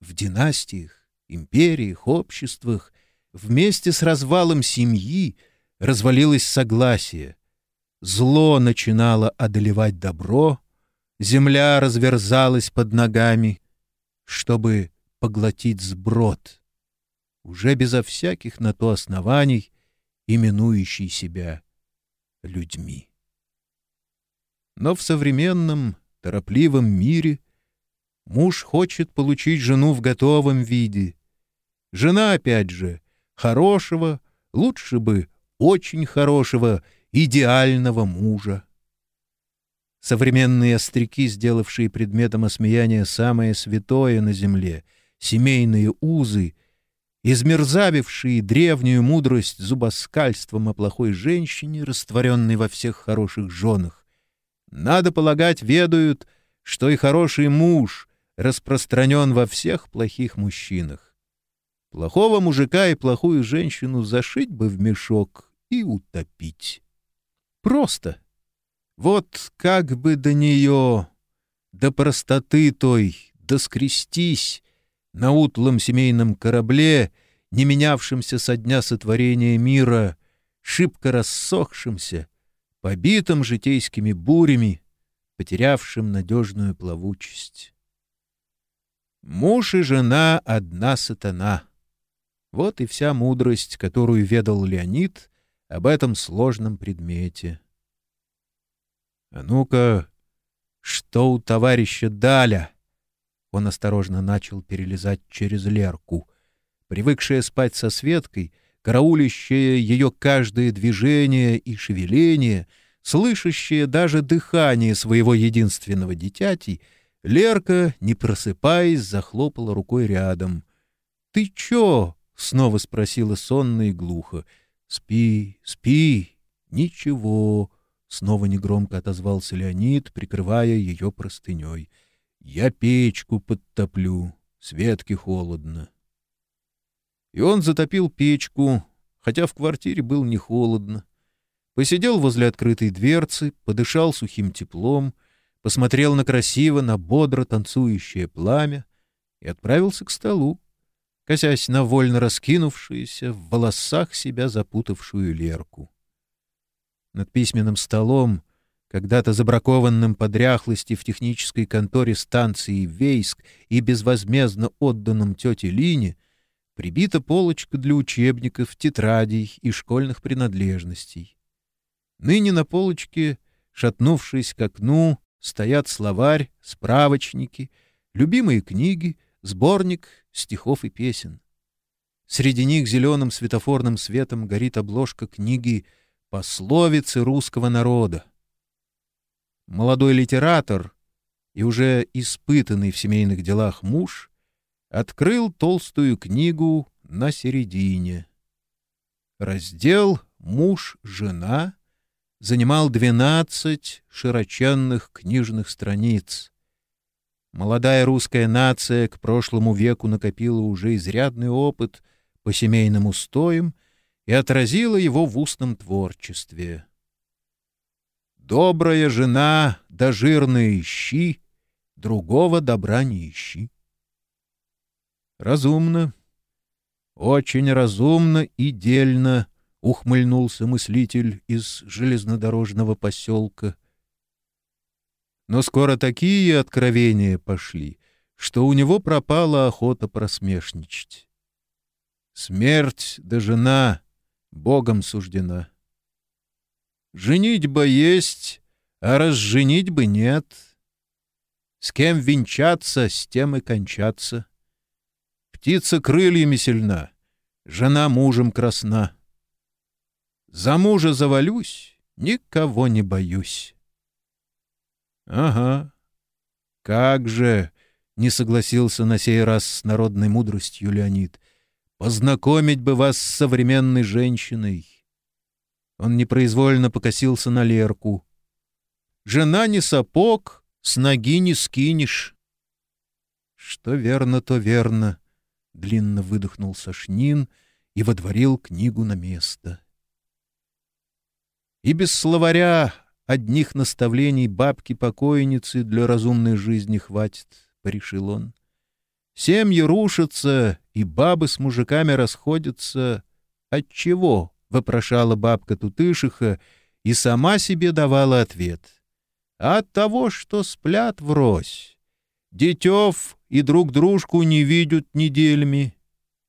В династиях, империях, обществах вместе с развалом семьи развалилось согласие. Зло начинало одолевать добро, земля разверзалась под ногами, чтобы поглотить сброд. уже безо всяких на то оснований, именующий себя людьми. Но в современном, торопливом мире муж хочет получить жену в готовом виде. Жена, опять же, хорошего, лучше бы очень хорошего, идеального мужа. Современные остряки, сделавшие предметом осмеяния самое святое на земле, семейные узы, измерзавившие древнюю мудрость зубоскальством о плохой женщине, растворенной во всех хороших женах, надо полагать, ведают, что и хороший муж распространен во всех плохих мужчинах. Плохого мужика и плохую женщину зашить бы в мешок и утопить. Просто. Вот как бы до нее, до простоты той, доскрестись на утлом семейном корабле, не менявшемся со дня сотворения мира, шибко рассохшимся, побитым житейскими бурями, потерявшим надежную плавучесть. Муж и жена — одна сатана. Вот и вся мудрость, которую ведал Леонид об этом сложном предмете. «А ну-ка, что у товарища Даля?» Он осторожно начал перелезать через Лерку. Привыкшая спать со Светкой, караулящая ее каждое движение и шевеление, слышащая даже дыхание своего единственного дитяти, Лерка, не просыпаясь, захлопала рукой рядом. «Ты чё?» — снова спросила сонно и глухо. «Спи, спи, ничего», Снова негромко отозвался Леонид, прикрывая ее простыней. «Я печку подтоплю, Светке холодно». И он затопил печку, хотя в квартире было не холодно. Посидел возле открытой дверцы, подышал сухим теплом, посмотрел на красиво, на бодро танцующее пламя и отправился к столу, косясь на вольно раскинувшуюся, в волосах себя запутавшую Лерку. Над письменным столом, когда-то забракованным по в технической конторе станции Вейск и безвозмездно отданным тете Лине, прибита полочка для учебников, тетрадей и школьных принадлежностей. Ныне на полочке, шатнувшись к окну, стоят словарь, справочники, любимые книги, сборник стихов и песен. Среди них зеленым светофорным светом горит обложка книги пословицы русского народа. Молодой литератор и уже испытанный в семейных делах муж открыл толстую книгу на середине. Раздел «Муж-жена» занимал двенадцать широченных книжных страниц. Молодая русская нация к прошлому веку накопила уже изрядный опыт по семейным устоям и отразила его в устном творчестве. «Добрая жена, да жирные ищи, другого добра не ищи». «Разумно, очень разумно и дельно», — ухмыльнулся мыслитель из железнодорожного поселка. Но скоро такие откровения пошли, что у него пропала охота просмешничать. Смерть да жена Богом суждена. Женить бы есть, а разженить бы нет. С кем венчаться, с тем и кончаться. Птица крыльями сильна, жена мужем красна. За мужа завалюсь, никого не боюсь. Ага, как же, — не согласился на сей раз с народной мудростью Леонид, Познакомить бы вас с современной женщиной. Он непроизвольно покосился на Лерку. Жена не сапог, с ноги не скинешь. Что верно, то верно. Длинно выдохнул Сашнин и водворил книгу на место. И без словаря одних наставлений бабки-покойницы для разумной жизни хватит, — порешил он. Семьи рушатся, и бабы с мужиками расходятся. От чего? вопрошала бабка Тутышиха и сама себе давала ответ. От того, что сплят врозь. Детев и друг дружку не видят неделями.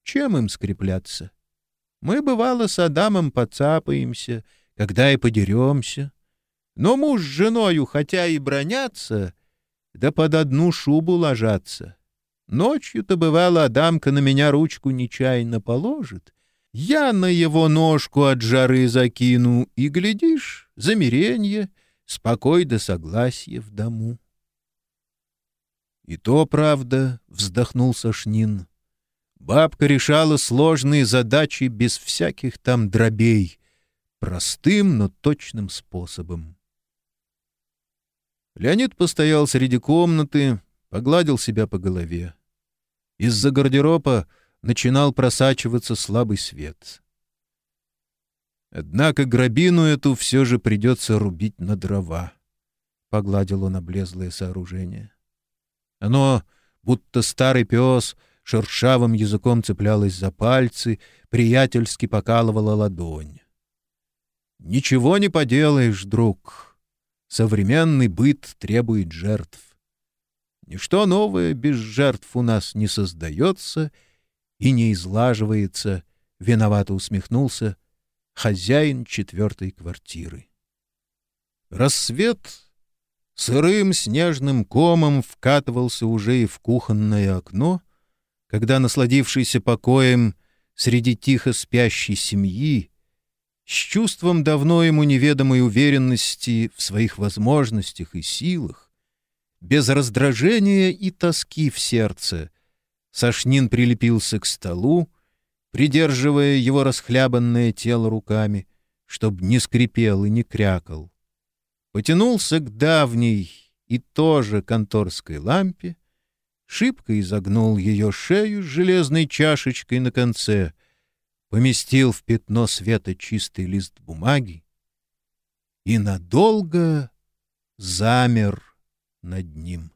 Чем им скрепляться? Мы, бывало, с Адамом поцапаемся, когда и подеремся. Но муж с женою, хотя и бронятся, да под одну шубу ложатся. Ночью-то, бывало, Адамка на меня ручку нечаянно положит. Я на его ножку от жары закину, и, глядишь, замиренье, спокой да согласие в дому. — И то правда, — вздохнул Сашнин. Бабка решала сложные задачи без всяких там дробей, простым, но точным способом. Леонид постоял среди комнаты, погладил себя по голове. Из-за гардероба начинал просачиваться слабый свет. Однако грабину эту все же придется рубить на дрова. Погладил он облезлое сооружение. Оно, будто старый пес, шершавым языком цеплялось за пальцы, приятельски покалывала ладонь. «Ничего не поделаешь, друг. Современный быт требует жертв. Ничто новое без жертв у нас не создается и не излаживается, — виновато усмехнулся хозяин четвертой квартиры. Рассвет сырым снежным комом вкатывался уже и в кухонное окно, когда, насладившийся покоем среди тихо спящей семьи, с чувством давно ему неведомой уверенности в своих возможностях и силах, без раздражения и тоски в сердце, Сашнин прилепился к столу, придерживая его расхлябанное тело руками, чтоб не скрипел и не крякал. Потянулся к давней и тоже конторской лампе, шибко изогнул ее шею с железной чашечкой на конце — поместил в пятно света чистый лист бумаги и надолго замер над ним.